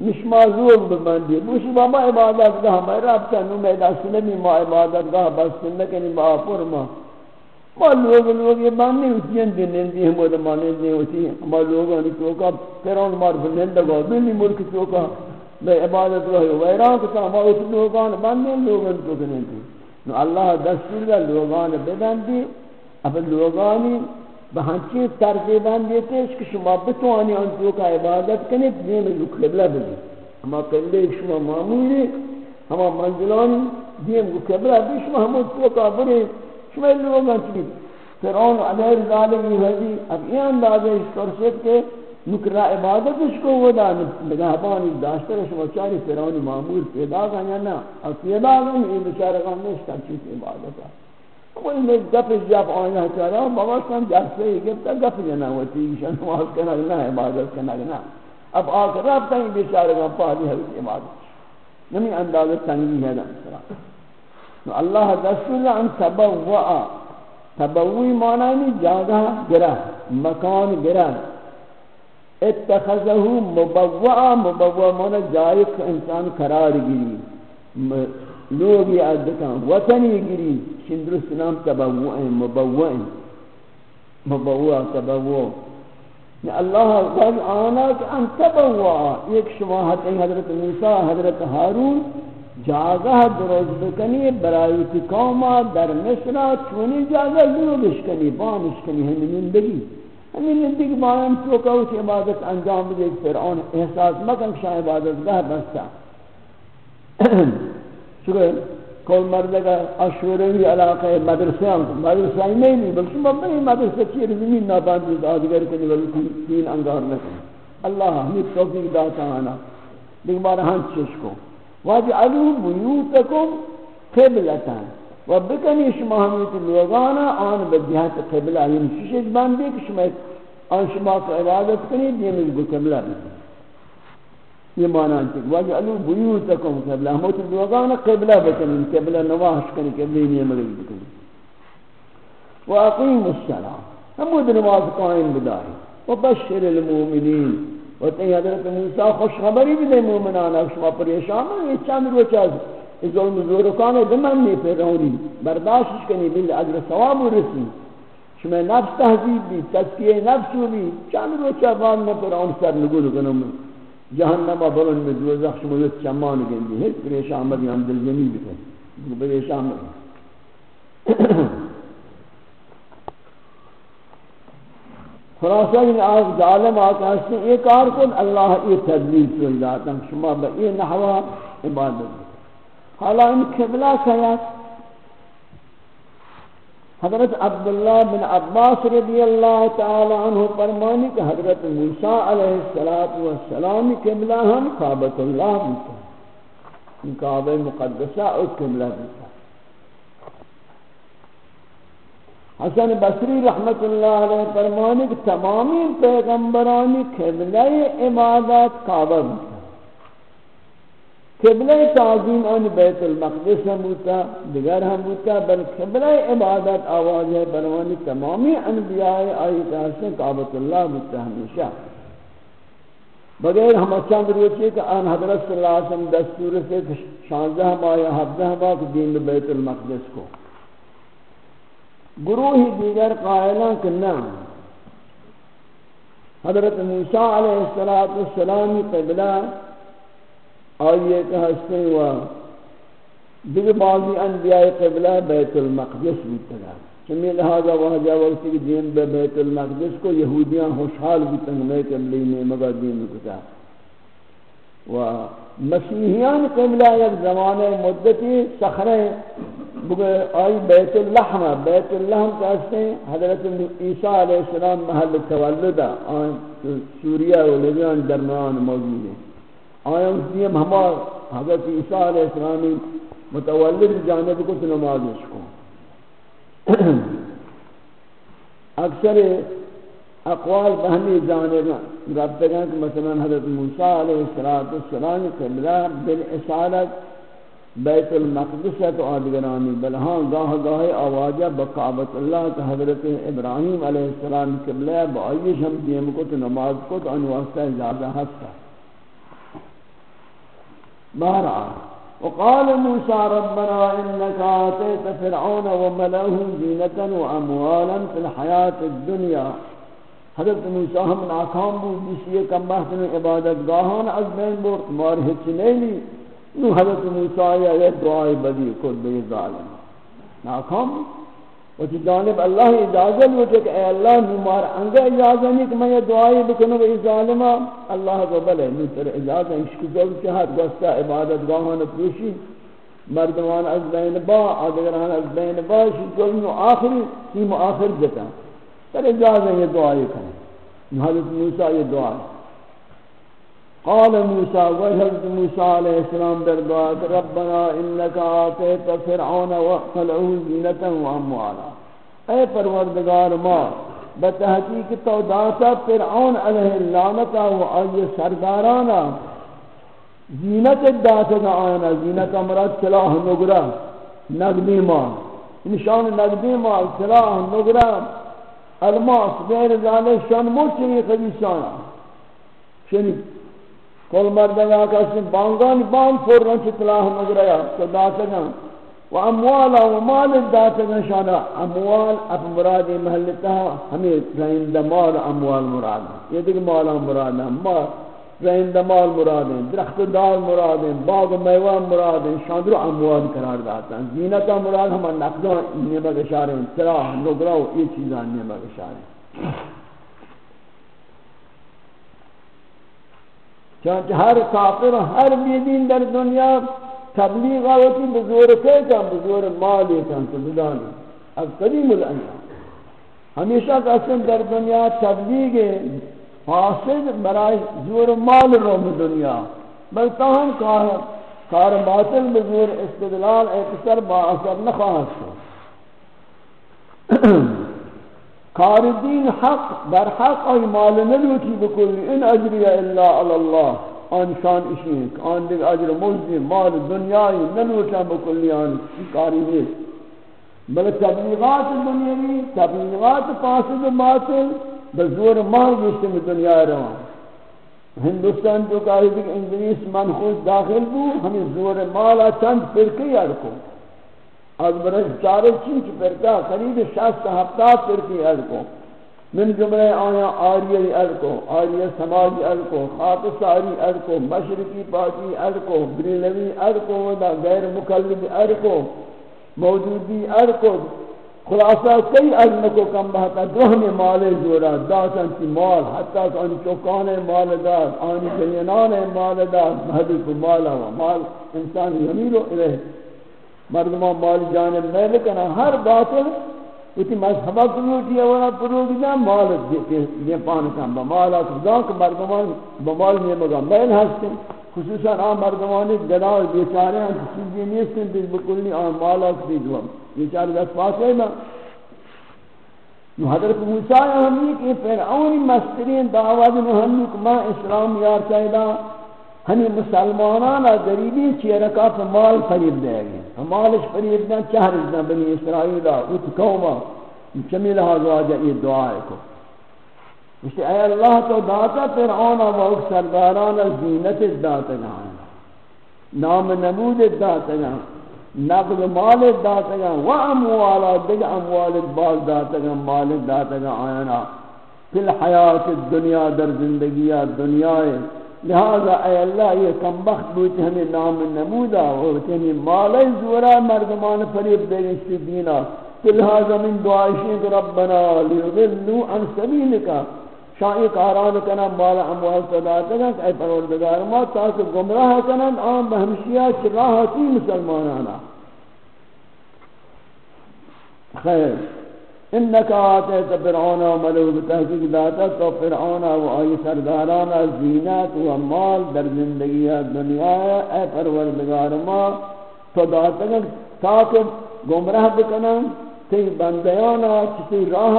مشما زوگ ببندی بوشی بابا عبادت گاہ میں رابطہ نو میدہ سنمی ما عبادت گاہ بس سنکنی ما پر ما لوگ لوگ یہ ماننے ہوتی ہیں دن دن دی ہمیں مانے دیں ہوتی ہیں ہما لوگوں نے تو کہا پیرون مار بلند لگا بلی ملک تو کہا میں عبادت رہے ویران کتا ہما اس لوگان ماننے لوگوں تو کہنے دی نو اللہ دستور دا لوگان بدندی اب لوگانی بہنچی ترزی بندیتے اس کہ شما بتوانی ان تو کا عبادت کنے دین لو قبلہ بلی ہما قبلہ شما معمولی، ہما منزلانی دین لو قبلہ بھی شما ہمیں تو کا بری شما لوگاں چلی فرعون علیہ ظالمی ہوئی اب یہ اندازہ اس طرح کہ نکرہ عبادت اس کو وہ دا نگہبانی داشتہ شما چاری فرعون معمول پیدا گا یا نا؟ اب پیدا گا، یہ بچارہ گا نشتا چیز عبادت ہے. کوئی میں گپ جب آئینا چاہتا ہوں بابا سن جب سے ہی گفتا گپ جنا ہوتی شان نماز کرنا گنا عبادت کرنا گنا اب آکر رابطہ ہی بیچارہ گا پاہلی ہے عبادت نمی اندازہ تنگی ہے دا اللہ رسول ان تبوع تبوی معنی نہیں جاگہ گرہ مکان گرہ اتخذہ مبوع مبوع معنی جائے انسان قرار گری لوگ یہ ادکان وطنی گری شندرست نام تبوع مبوع مبوع، تبوع. اللہ قد آنا کہ ان تبوع. ایک شماحت حضرت موسیٰ، حضرت حارون جاگہ دروز بکنی برائی کی قوما در مصر چونی جاگہ لوگش کنی بانش کنی ہمیں نندگی ہمیں نندگی بانم تو کہو کہ عبادت انجام دے، فرعون احساس مکن شاہ عبادت گاہ بستا شکر کول مردگا اشوروی علاقہ مدرسیاں مدرسہ ہی نہیں نہیں، بلکہ مبنی مدرسہ چیر زمین ناباندی آدگر کنی ولی تین انگار نہ لکن اللہ ہمیں توفیق داتا آنا۔ لیکن بارہ ہم بارا ہنچ چشکو واجعلوا بيوتكم قبلة وبكني شما همیت لوگانا آن بدیہت قبلہ۔ یعنی ششت باندی کہ شما آن شما کو عبادت کنی دیمیز یعنی بقبلہ بکنی یہ معنی ہے واجعلوا بيوتكم قبلة ہموت لوگانا قبلہ بکنی قبلہ نواحش کنی، قبلہ نیمرز بکنی. وأقيموا السلام ہمود نماز قائم بداری وبشر المؤمنين و تی حضرت موسیٰ خوش خبری بھی دے مومنان شما پریشان ہیں، یہ چند روچ از ظلم زورکان دمن نہیں فرعونی برداشت کنی، بل اجر ثواب رسی. شما نفس تحذیب بھی، تذکیہ نفس بھی، چند روچ بعد میں فرعون سر نگول کنم جہنم بلن میں دوزخ شما یت چمان گندی ہے پریشان مدی ہم دل جنی بھی تھے پریشان مدی۔ خلاصہ ان آج ظالم آقا اس نے ایک کار کن، اللہ یہ تدلیل سوئی ذاتا شما با یہ نحوہ عبادت۔ حالا ان قبلہ سیاد حضرت عبداللہ بن عباس رضی اللہ تعالی عنہ فرمانی کہ حضرت موسیٰ علیہ السلام قبلہ ہم کعبت اللہ بتا کعبہ مقدسہ اور قبلہ بتا حسن بصری رحمت اللہ علیہ فرمانی کہ تمامی پیغمبرانی قبلہ عبادت کعبہ بتا قبلہ تعظیم ان بیت المقدس ہم ہوتا، دیگر ہم ہوتا، بل قبلہ عبادت آواز ہے بنوانی تمامی انبیاء آئی تحسن قابط اللہ ہوتا ہمیشہ۔ بغیر ہم اچھا چند روچے کہ آن حضرت صلی اللہ علیہ وسلم دستور سے شانزہ ہم آیا حفظہ ہم آیا دین بیت المقدس کو۔ گروہی دیگر قائلان کہ حضرت موسیٰ علیہ السلام قبلہ آئیے کہ ہستے ہوا دیگر بعضی انبیاء قبلہ بیت المقدس بھی تگا چمی لہذا وہاں جا وقتی کہ دین بے بیت المقدس کو یہودیاں خوشحال بھی تنگ میں قبلی میں مگا دین کتا و مسیحیان قبلہ یک زمانے مدتی سخریں آئی بیت اللحم۔ بیت اللحم کہتے ہیں حضرت عیسیٰ علیہ السلام محل تولدہ۔ آئین سوریہ و لبیان درمیان موجود ہیں آیا اس دیم ہما حضرت عیسیٰ علیہ السلامی متولد جانب کو نماز کو اکثر اقوال بہنی جانب رابطہ گئے کہ مثلا حضرت موسیٰ علیہ السلام قبلہ بالاسالت بیت المقدس تو آدگرانی بل ہاں گاہ گاہ آواجہ بقابت اللہ کہ حضرت ابراہیم علیہ السلام قبلہ بآئیش ہم دیم کو تو نماز کو تو انواسطہ زیادہ حسن بارع وقال موسى ربنا إنك آتيت فرعون وملأه زينة وأموالا في الحياة الدنيا. حضرت موسى ہم ناکام بود بسیئے کم بحثن عبادت گاہان از بین برد مار ہچ نہیں نو حضرت موسیٰ یا یہ دعائی بدی کد بے ظالم. ناکام بود و وچ جانب اللہ اجازت ہوتے کہ اے اللہ نمار انگا اجازت نہیں کہ میں یہ دعائی بکنوں بے ظالمہ اللہ کو بلے نو تر اجازت عشق جل چاہت گوستا عبادت گاہان پوشی مردمان از بین با، آدگران از بین با شکل نو آخری تیم آخر جتا تر اجازت یہ دعائی کریں۔ حضرت موسیٰ یہ دعائی قال موسى وحضرت موسى عليه السلام در دعا ربنا انك آتيت فرعون وقلعه زينة واموالا اے پروردگار، ما بتحقیق تو داتا فرعون علیہ اللعنتا و آئی سردارانا. زینت داتا کا آئینا زینت مراد سلاح نگرہ، نقدی مال. نشان نقدی مال، سلاح نگرہ. الماس، غیر ذالک، شان موچنی خبیصانا شنی کل مردگا کسی بانگان بان فورن چی تلاح نگریا تو داتگا و اموال و مال داتگا شانا. اموال اپ مراد محلتا ہمیں رہند مال اموال مراد. یہ دیکھ مال مراد مال رہند مال مراد درخت دار مراد باغ میوان مراد شاندر اموال قرار داتا زینتا مراد ہم نقدان نیمہ گشارے تلاح نگرہ یہ چیزان نیمہ گشارے چونکہ ہر کافر ہر بیدین در دنیا تبلیغ آوتی بزور کیتا بزور مالی کانتا بدانی اب قدیم الانجام ہمیشہ قسم در دنیا تبلیغ حاصل برای زور مال رو دنیا۔ بلتا ہم کار باطل بزور استدلال اکثر با اثر نخواہد شو کار دین حق، در حق آئی مال نلوٹی بکلی ان اجری الا علی اللہ آن شان اشیق آن دیکھ اجر مزدی، مال دنیای نلوٹا بکلی آن کاری نیست. بل تبلیغات دنیاوی، تبلیغات فاسد باطل بزور مال گشتے میں دنیا روان ہندوستان جو کہا ہے کہ انگلیس منخوص داخل بو ہمیں زور مالا چند فرقی ارکو از برش چارے چیچ پرکا قریب شست ہفتہ پرکی ارکو من جملے آیا آریه آریہ ارکو آریہ سماجی ارکو خاک ساری ارکو مشرقی پاکی ارکو بریلوی ارکو ودا غیر مکلب ارکو موجودی ارکو خلاصہ کئی علم کو کم بہتا دوہم مال جورا داتن کی مال، حتی کہ ان چوکان مال داد آنی جنینان مال دار داد محدود مالا و مال انسان یمیلو الہ مردمان مال جانب میل کنا ہر باطل وتی مذہبہ کنوٹی اولا پروگی جا مال دے پان کم بمالا کدان کہ مردمان بمال میں مگا میل ہستیں خصوصا آن مردمانی گناہ بیچارے ہیں چیزی نیستیں بیش بکلی آن مالا کسی دوام بیچارے دست پاس ہے نا۔ حضرت موسیٰ ہمی کہ فرعونی مسترین دعوت ہمی کہ ما اسلام یار چاہیدہ۔ ہمی مسلمانانا غریبی چیرکا پر مال فریب دے گئے مالش فریب دے چہر ازنا بنی اسرائیلہ ات قوما چمی لحاظ واجہ یہ دعائے کو۔ مجھتے اے اللہ تو داتا فرعون و اک سردارانا زینت داتا گا نام نمود داتا گا نقل مال داتا گا و اموالا دیگا اموال بال داتا گا مال داتا گا آینا فی الحیات الدنیا در زندگی، دنیا لہذا اے اللہ، یہ کم بخت بوتے ہمیں نام نمودا ہوتے ہیں مالی زورا مردمان فریب دے گئے دینا۔ لہذا من دعائشیں کہ ربنا لیضلو عن سبیلکا۔ شاہی کاران کنا مالا اموال صدا کنا، کہ اے پروردگار ما تاکہ گمراہ کنا آم بہمشیہ چراہتی مسلمانانا۔ خیر۔ انکا آتیت فرعون و ملوک تحقیق داتا تو فرعون و آئی سرداران زینت و مال در زندگی دنیا اے پروردگار ما، تو داتا تاکہ گمراہ بکنا تی بندیانا چتی راہ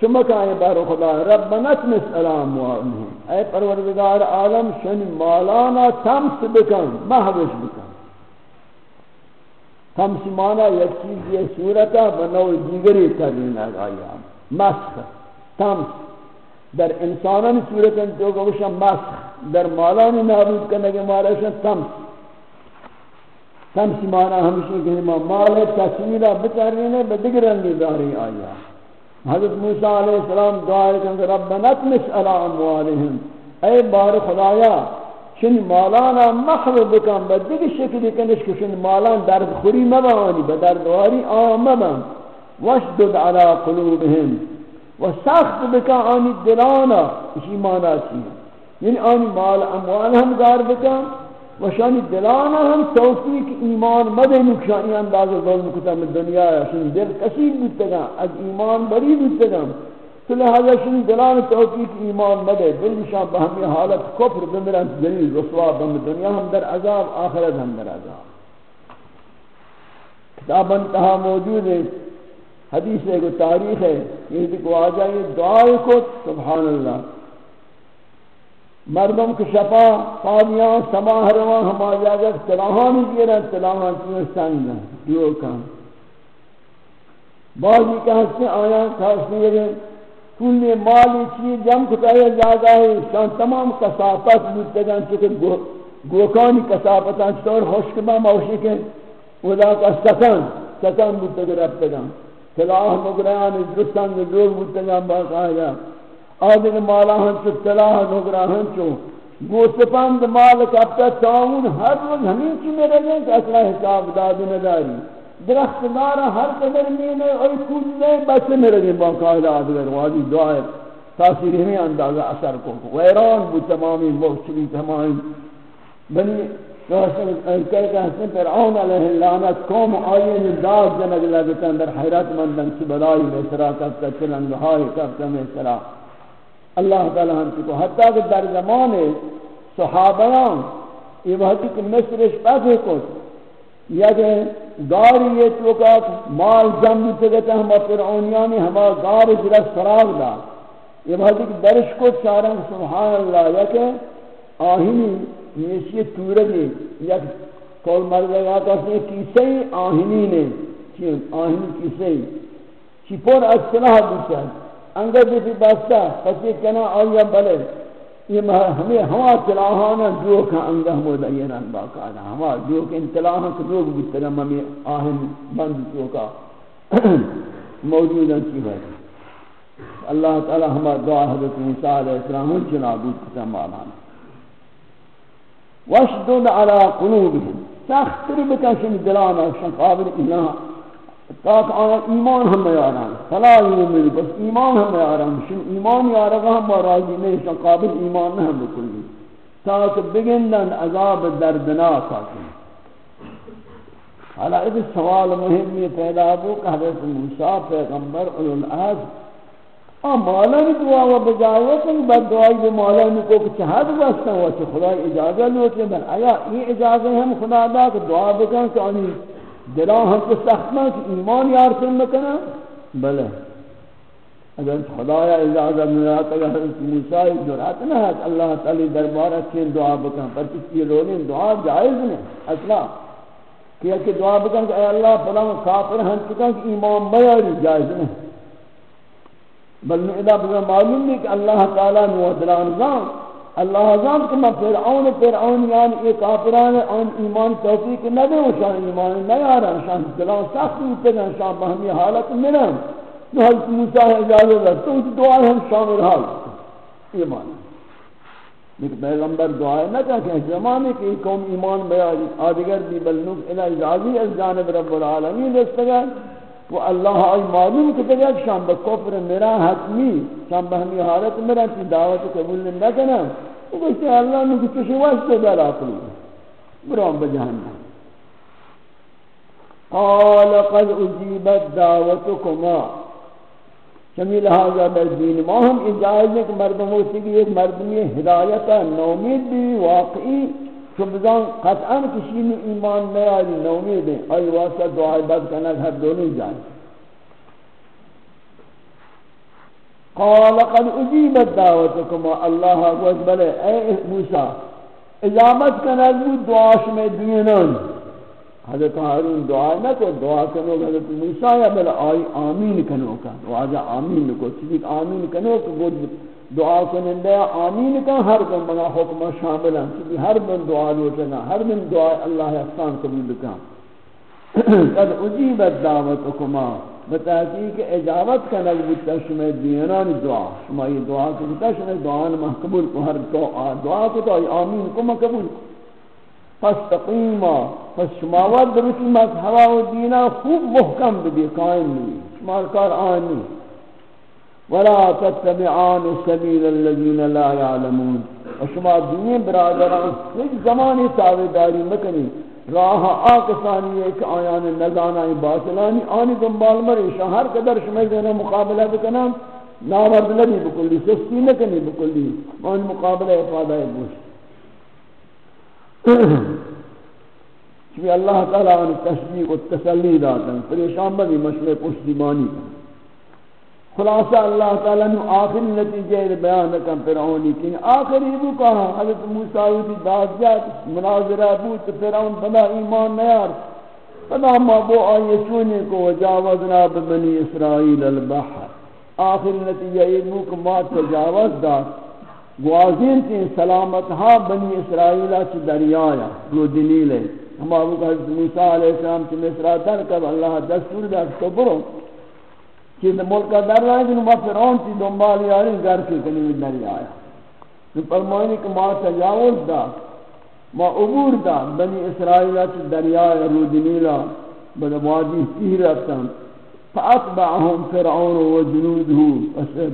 چمکا اے بار خدا، ربنا تمس الام و اے پروردگار عالم، شن مالانا تمس بکن محوش بکن۔ ہم سمانا یک چیز یہ صورتا بنو دیگری کرنے آیا مسخ تمس در انسانان صورتا تو گوشا مسخ در مالانی نابود کرنے کے مالا تمس تمس مانا ہمشہ کہ ما مال تصویرہ بچارنے بدگرنگی داری آیا حضرت موسیٰ علیہ السلام دعائے کہ ربنا تمس علی اموالہم اے بار خدایا شن مالانا مخلو بکن، با دیگه شکلی کنش که شن مالان درد خوری مبانی با دردواری آم وشدد علا قلوبهم. و سخت بکن آنی دلانا اسی مانا چیه یعنی آنی مال اموال هم گار بکن، و شانی دلانا هم توفیق ایمان مده نکشانی انداز ظلم کتم دنیا، شن دل کسی بودتگا از ایمان بری بودتگا تو لہذا شنی دلان توفیق ایمان مدے دل بہمی حالت کفر بمرن دلیل رسوا بہم دنیا ہم در عذاب، آخرت ہم در عذاب. کتاب انتہا موجود ہے، حدیث ہے کو تاریخ ہے، یہ دیکھو آجا یہ دعائی کو، سبحان اللہ. مردم کے شفا پانیاں سماہ رواں، ہم آجا گا تلاہانی گیرن تلاہان کیوں سنگ دیو کام. بعضی کہتے آیا کہتے ہیں کل مالی چیز جم کتائی جاگا ہے۔ شان تمام کسافت بودتگان چکر گوکانی کسافتان چطور خوشک با موشی کے اولا کا سکن سکن بودتگر ابتگان تلاح نگران درستان لوگ بودتگان باقایا آدھر مالا ہنچو تلاح نگران ہنچو گوسپند مالک اب تک تعاون ہر روز ہمیں چی میں رہے کہ اصلا حساب داد نداری درخت دارا ہر قدر مینے اور کلے بس میں رہے باقاعدہ آدھگر وادی دعائے۔ تاثیر ہمیں اندازہ اثر کو ویران بو تمامی موچلی تمامی بنی کہتے ہیں فرعون علیہ اللعنت قوم آئین داد جنگ لگتا اندر حیرت مندن کی بلائی میں سرا کرتا چلنگہائی کرتا میں سرا۔ اللہ تعالی ہم کو حتیٰ کہ در زمان صحابیان، یہ وقت کہ مصرش پیسے کو یا کہ گاری یہ تو کا مال جمع تگتا ہم فرعونیانی ہما گار جرا سراغ دا یہ بہت ایک درش کو چارن سبحان اللہ یا کہ آہینی نیسی تورگی یا کول مرد لگا کسی کسی آہینی نے آہینی کسی چی پر اصلاح دیتا انگر دیتی بستا پسی کنا آیا بلے۔ یہ ہمیں ہوا تلاہانا جو کا انگہ مدینان باقاعدہ ہوا جو کہ انتلاہاں کے لوگ بھی ترم ہمیں آہن بند جو کا موجودا کی ہے۔ اللہ تعالی ہما دعا حضرت موسیٰ علیہ السلام جنابود کتا مالانا واشدد على قلوبهم۔ سختر بکشن دلانا شن قابل الہ تاک آن ایمان ہم یاران فلا یومن بس ایمان ہم یاران شن ایمان یارگا ہم راضی نہیں شن قابل ایمان نہ ہم بکلی تاک بگندن عذاب دردناک آکن حالا اس سوال مهم یہ پیدا ہو کہ حضرت موسیٰ پیغمبر اولوالعز آ مولانا دعا و بجائے کہ بعد دعائی بھی مولانا کو کہ چہد واسطہ ہوا کہ خدا اجازہ لوٹے بل آیا یہ اجازہ ہم خدا دا کہ دعا بکن کہ آنی دلان ہم کو سخت سختنا کہ ایمان یارتن بکنا بلے، اگر خدایا اجازہ ملات اگر حضرت موسیٰ جرات نہ ہے اللہ تعالی دربارہ چین دعا بکن۔ پر کسی لوگیں دعا جائز نہیں۔ اصلا کہ کہ دعا بکن کہ اے اللہ، فلاں کافر ہیں کہ ایمان بیاری جائز نہیں۔ بل میں ادا معلوم نہیں کہ اللہ تعالیٰ نو ادران زان اللہ زان کہ میں فرعون فرعون یعنی یہ کافران ان ایمان توفیق نہ دے شان ایمان نہ یارا شان دلان سخت ہوتے ہیں شان بہمی حالت میں نہ تو حضرت موسیٰ اجازت ہے تو دعا ہم شامل حال. ایمان. لیکن پیغمبر دعائے نہ کہ زمانے کی قوم ایمان بیاری آدگر بھی بلنوک الہ اجازی از جانب رب العالمین دستگر وہ اللہ آئی معلوم کہ تک شام بکفر میرا حتمی شام بہمی حالت میرا چی دعوت قبول نہ کنا۔ وہ کہتے ہیں اللہ نے کچھ وقت در آقلی برام بجہنم قال، قد اجیبت دعوتکما چمی لہذا در دین ما ہم اجازت مردموں سے بھی ایک مردمی ہدایت، نومید بھی واقعی شبزان قطعا کسی نے ایمان نہ آئی نومید ہے آئی واسطہ دعائی بد کرنا ہر دونوں جائیں قال قد اجیبت دعوتکما اللہ اکبر. بلے اے موسیٰ اجابت کرنا دعاش میں دینان حضرت ہارون دعا نہ کو دعا کرو حضرت موسی یا بل آئی آمین کنو کا دعا جا آمین کو چیز آمین کنو کہ دعا کنن دے آمین کا ہر کو منا حکم شامل ہیں کہ ہر من دعا لوٹنا ہر من دعا اللہ احسان قبول کا قد اجیبت دعوتکما، بتحقیق اجابت کا نگبت شما دینان دعا۔ شما یہ دعا کو شما دعا محقبول کو، ہر دعا کو تو آمین کو مقبول کو۔ فاستقیما پس شماوات درست مذہبہ و دینا خوب محکم بھی قائم نہیں شمار کار آنی ولا تتبعان سبیل الذین لا يعلمون و شما دین برادران ایک زمانی تابداری مکنی، راہ آکسانی ہے کہ آیان نزانائی باطلانی، آنی دنبال مری شہر قدر شما دینا مقابلہ بکنام نامرد نبی بکلی، سستی نکنی بکلی، آن مقابلہ افادہ بوشت چونکہ اللہ تعالیٰ ان تشبیق و تسلی داتا پریشان بگی مشروع پشتیبانی خلاصہ اللہ تعالیٰ نے آخری نتیجہ بیان کم فرعونی کی آخری وہ کہا، حضرت موسیٰ کی داد جات مناظرہ بود فرعون بنا ایمان نیار فدا ما بو آئیے چونے کو وجاوزنا ببنی اسرائیل البحر۔ آخری نتیجہ یہ مو کہ ما تجاوز دات گوازین تھی سلامت ہاں بنی اسرائیلہ چی دریایا رو دلیل ہے ہم آبو کہ حضرت موسیٰ علیہ السلام چی مصرہ در کب اللہ دستور دا تو برو۔ چی ملکہ در رہا ہے کہ ما فرعون چی دنبال یاری گھر کے کنی دریایا تو فرمائنی کہ ما تجاوز دا ما عبور دا، بنی اسرائیلہ چی دریایا رو دلیلہ بدا موادی سیرتا فأتبعهم فرعون وجنوده وسب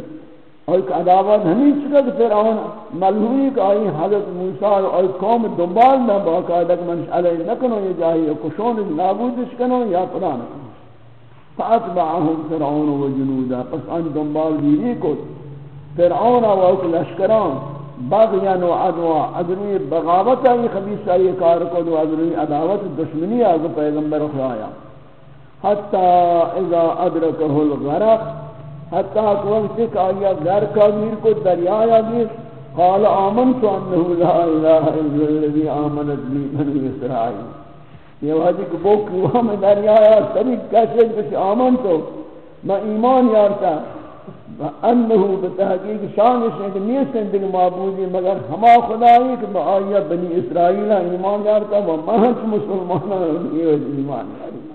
اور ایک عداوت ہمیں چکا کہ فرعون۔ ملہوئی کہ آئی حضرت موسیٰ اور قوم دنبال نہ باقاعدہ کہ منش علیہ نکنو، یہ جاہی کشون نابودش کنو یا پدا نکنو فاتبعهم فرعون و جنودا پس ان دنبال گیری کو فرعون و ایک لشکران. بغیان و عدوا ادروی بغاوت آئی، خبیص آئی، کار کو دو ادروی عداوت دشمنی آگو پیغمبر خوایا حتی اذا ادرکه الغرق، حتی وقت کہ آیا گھر کا میر کو دریایا گیر قال آمنت انه لا الہ الا الذي آمنت بی بنی اسرائیل. یہ وحدی کہ وہ کوہ میں دریا دریایا سبھی کیسے کچھ آمنتو میں ایمان یارتا انه بتحقیق شان سے کہ نہیں سندگ معبودی، مگر ہما خدای کہ آیا بنی اسرائیل ایمان یارتا وہ مہت مسلمانوں یہ ایمان یارتا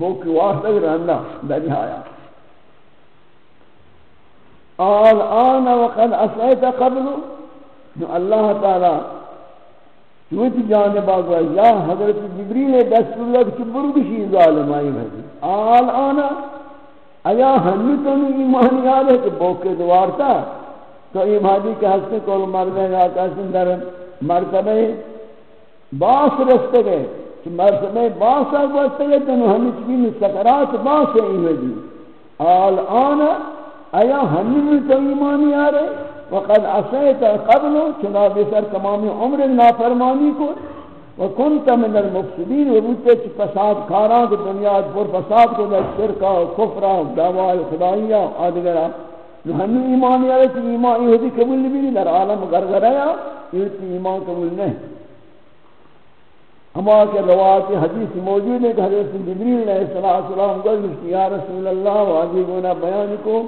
وہ کوہ تک رہنا دریایا آل آن وقد اسعیت قبل. اللہ تعالی چوتی جانب آگوا یا حضرت جبریل دستور لگ چھ برگشی ظالم آئی بھئی آل آنا۔ ایا ہمی تو نہیں ایمان یاد ہے کہ بوکے دوار تھا۔ تو ایمانی کے حسن کول مردے گا کسن در مرتبہ باس رستے گئے۔ کہ مرتبہ باسا گوشتے تنو ہمیں چکی سکرات باسا ایمدی آل آنا۔ ایا ہمیں تو ایمانی آ رہے وقد عصیت قبل چنا بسر تمام عمر نافرمانی کو، وکنت من المفسدین، و بوتے چھ فساد کاران کو، دنیا پر فساد کو در شرکا و کفرا و دعوی خداییہ آدھگرہ نو ہمی ایمان یا رہتی ایمان یہ قبول نہیں در عالم گرگرایا یہ ایمان قبول نہیں ہما کے روایت حدیث موجود ہے کہ حضرت جبریل علیہ السلام قال یا رسول اللہ واجبنا بیان کو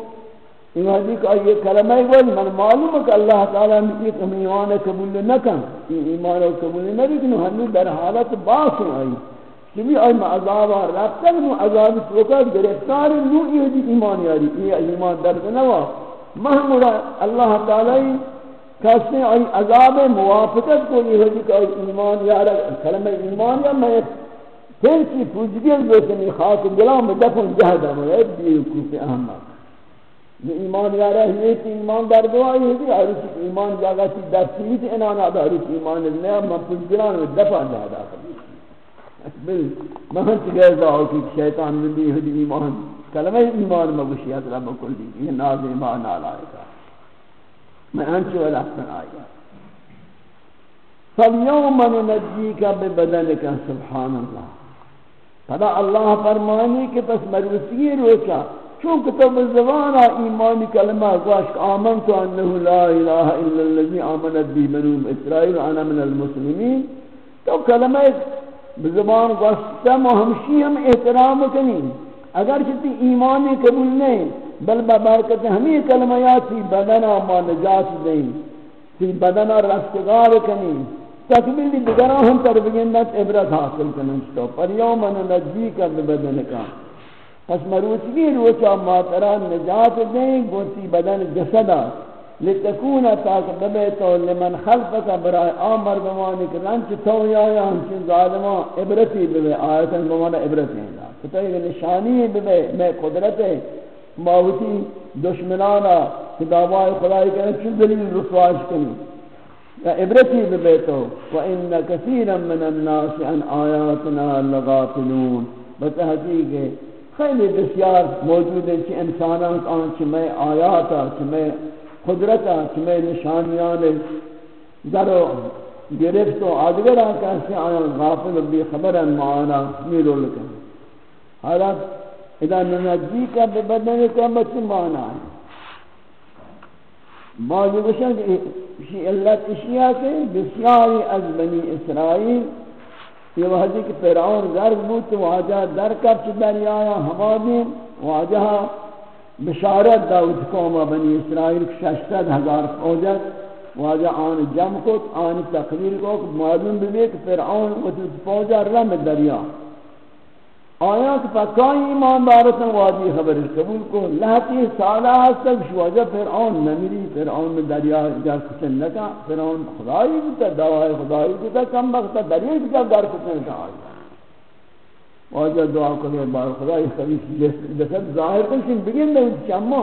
یہ حدیث کا یہ کلمہ ہے من معلوم ہے کہ اللہ تعالی نے یہ ایمان قبول نہ کن یہ ایمان قبول نہ لیکن ہم در حالت باس آئی کہ ای عذاب رب تک نو عذاب تو کا گرفتار نو یہ ایمان یاری. یہ ایمان در نہ ہوا محمود اللہ تعالی کسی ای عذاب موافقت کو یہ ہے کہ ایمان یار کلمہ ایمان یا میں پھر کی پوجگل بیتنی خاک دلام دفن جہدہ میں ابدی کوف احمد. یہ ایمان یا رہے کہ ایمان در دعائی ہے کہ ہر ایمان جاگا سی دستیت انانا دا ہر ایمان نیا، من پنجران میں دفع جادا بل مہن چگئے دعاو کی، شیطان من دی حدی ایمان۔ کلمہ ایمان مبشیت رب کل دی، یہ ناز ایمان آلائے گا۔ میں انچو الاحسن آیا فَالْيَوْمَ نُنَجِّيكَ بِبَدَنِكَ، سبحان اللہ فدا اللہ فرمانی کہ پس مروسی روچا چون کتب زبان ایمان کلمہ گوش آمنت انه لا الہ الا الذي آمنت به بنو اسرائیل انا من المسلمین، تو کلمہ بزبان گوشتم و ہمشی ہم احترام کنیم. اگر کسی ایمان قبول نہیں بل ببرکت ہمیں کلمیاتی بدنا ما نجات دیں تی بدنا رستگار کنیم. تکمیلی دیگران ہم تربیندت عبرت حاصل کنن. تو پر یوم نجی کا بدن کا پس مروچگی روچا ماتران نجات دیں گوتی بدن جسدا لتکونا تاک ببیتو لمن خلفکا برای آمر بمانی کہ رنچ تو یا یا ہمچن ظالمان عبرتی ببی آیتا بمانا عبرتی ہیں. تو یہ نشانی ببی میں قدرت ماوتی دشمنانا کہ دعوائی خدای کرنے چن دلیل رسواش کنی. یا عبرتی ببیتو وَإِنَّ كَثِيرًا مِّنَ النَّاسِ عَنْ آيَاتِنَا لَغَافِلُونَ. بتحقیق ہے خیلی بسیار موجود ہیں کہ انسانان آن چھ میں آیاتا چھ میں قدرتا چھ میں نشانیان در و گرفت و آدگر آکا سے آیان غافل بی خبرن معانا میرو لکن۔ حالات اذا ننجی کا ببدن کا بچی معانا ہے بعضی بشن کہ اللہ اشیاء کے بسیاری از بنی اسرائیل یہ وحدی جی کہ پیراؤن غرب بود تو واجہ در کر چھ دریایا ہوا بھی واجہ بشارت داود قوم بنی اسرائیل ششتد ہزار فوجت واجہ آن جم کو آن تقریر کو معلوم بھی کہ فرعون فوجہ رم دریا۔ آیا کہ پکائی ایمان دارتن واجی خبر قبول کو لہتی سالہ تک شواجہ فرعون نمیری، فرعون میں دریا جار کچن نکا. فرعون خدای بتا دعوی خدای بتا کم بختا دریا بتا دار کچن کا آیا واجہ دعا کرے بار خدای خبیث جسد ظاہر کنشن بگن دے چما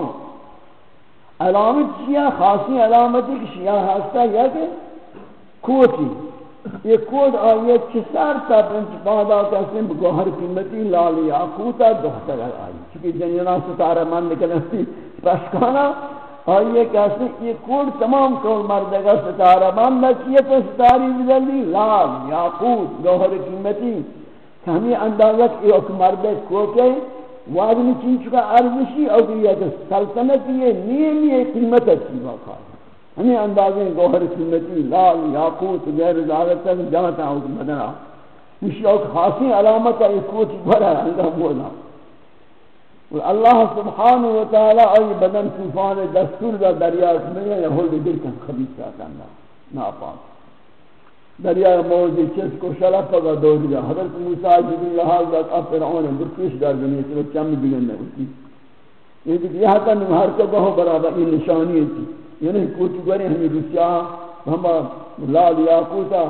علامت شیعہ خاصی علامتی کہ شیعہ ہستا یا کہ کوتی یہ کود آئیے چسار تا پنچ بادا کسیم گوھر قیمتی لالی آکوتا دختر آئی۔ چکی جنینا ستارہ من نکلنی پشکانا آئیے کسی یہ کود تمام کول مردگا ستارہ من نکیے تو ستاری بزلی لال، یاقوت گوھر قیمتی۔ ہمیں اندازہ کہ ایک مرد کوکے، وادنی چین چکا ارزشی او یہ سلطنت یہ نیم یہ قیمت اچھی باقا ہے ہمیں اندازیں گوھر سنتی، لال، یاقوت، غیر زالت تک جاتا ہوں مدنہ مشیوک خاصی علامت ہے اس کوچ بھرا ہے، اللہ بولا اللہ سبحانہ وتعالی ای بدن طوفان دستور دا دریا میں یا ہول دل کن خبیث چاہتا ہے ناپاک۔ دریا موجی چس کو شلف کا دور گیا۔ حضرت موسی جبریل، حال دا فرعون در پیش در دنیا سے چم بگن نہیں یہ کہ یہ تن ہر کو بہو برابر یہ نشانی تھی یعنی کوچ گرے ہمیں روسیا ہم لال یاقوتا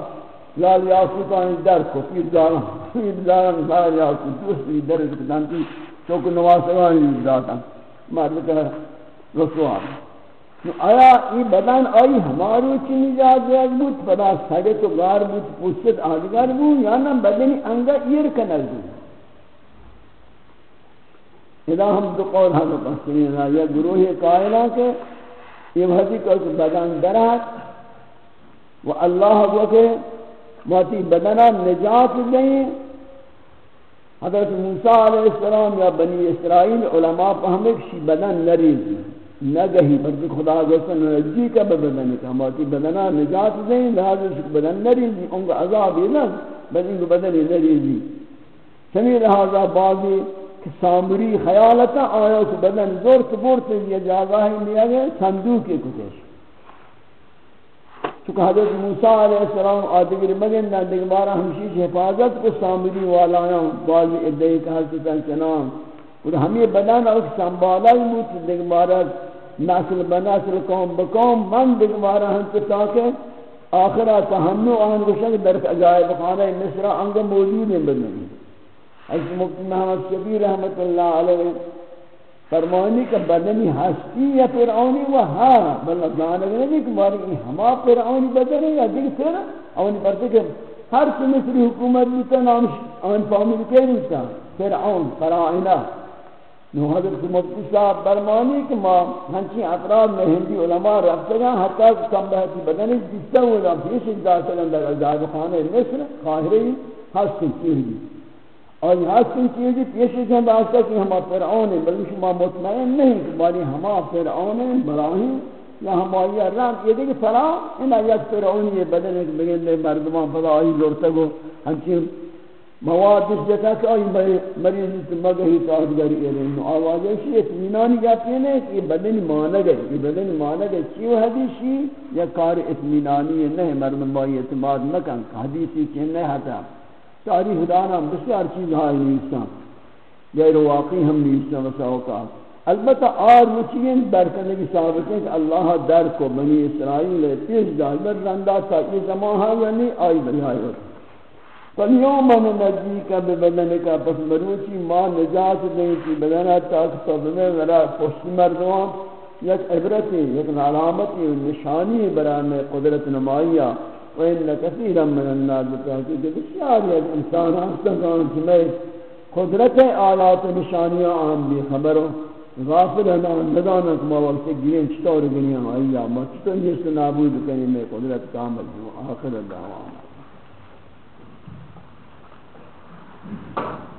لال یاقوتا در کو، پیر دارا پیر دارا لال یاقوت دوسری در کتانتی چوک نواز سوانی داتا مرد کا رسوان۔ آیا، ای بدن آئی ہمارو چی نجات دیت بود پدا سگے تو گار بود پوچھت آدگر بود، یا نا بدنی انگا ایر کنر بود۔ ادا ہم دو قول ہم پسنین ہے یا گروہ قائلہ کے یہ وحدی کہ بدن درات و اللہ وہ کہ ماتی بدنہ نجات دیں۔ حضرت موسیٰ علیہ السلام یا بنی اسرائیل علماء پہمک شی بدن نریزی نگہی بلکہ خدا گوشن نجی کا بدن کا۔ ماتی بدنہ نجات دیں۔ لہذا اس بدن نریزی ان کا عذاب یہ نہ بل بدن نریزی سمی لہذا بعضی سامری خیالتا آیا کہ بدن زورت بورت یہ جاگاہ لیا گئے صندوق کے کچھ چونکہ حضرت موسیٰ علیہ السلام آدگر مگن نہ دیگبارا ہمشیش حفاظت کو سامری والایاں بعضی ادعی کا حضرت چنان اور ہمیں بدن اور سنبالا ہی موت دیگبارا نسل بنسل قوم بقوم من دیگبارا ہم کو تاکہ آخرہ تہنو آن گشنگ در عجائب خانہ مصرہ انگا موجود ہیں بدنی حضرت مفتی محمد شبیر رحمت اللہ علیہ فرمانی کہ بدنی ہستی یا فرعونی و ہاں بلہ جانگ نہیں کہ ماری ہما فرعونی بدنی یا دیکھ پھر اونی پرتے کہ ہر چی مصری حکومت بیتا نام آن فامیل کے بیتا فرعون فرعینہ نو حضرت مفتی صاحب برمانی کہ ما ہنچی افراد میں ہندی علماء رفتے گا حتی کم بہتی بدنی جستا ہوا پیش انجا سلن در خانہ مصر خاہری ہستی چیزی اور یہاں سن چیزی پیشی جن باستا کہ ہما فرعون ہیں بلکہ شما مطمئن نہیں کہ باری ہما فرعون ہیں براہیم یا ہماری رام یہ دیکھ فرا انہا یک فرعونی یہ بدن ایک بگن دے مردمان پدا آئی لورتا گو ہمچین مواد اس جتا کہ آئی مریضی تو مگہی تاہدگری ارین آواز ایسی اتمینانی جاتی ہے کہ یہ بدن مانا گئے، یہ بدن مانا گئے۔ چیو حدیثی یا کار اتمینانی نہیں، مردمان بائی اعتماد مکن حدیثی کہ نہیں ہتا تاریخ دانا بسیار چیز ہائی نیستان غیر واقعی ہم نیستان وسا اوقات البتہ آر وچین برکنے کی ثابت ہے کہ اللہ در کو بنی اسرائیل تیز جالبر رندہ تا یہ زمان ہے یعنی آئی بنی آئی ہوتا فَالْيَوْمَ نُنَجِّيكَ بِبَدَنِكَ پس مروچی ما نجات دیں کی بدنہ تاک صبح ورا پشت مردوان. یک عبرتی، یک علامتی نشانی برای قدرت نمائیہ وَإِنَّ كَثِيرًا مِنَ النَّاسِ تَحْتِ کہ بسیاری از انسان آستان کہاں سمیں خدرت آلات و نشانی و عام بھی خبروں غافل ہے نام ندانا کما وقت گرین چطور گنیا آئی یا ما چطور جیسے نابود کنی میں خدرت کامل جو آخر دعوان Thank you.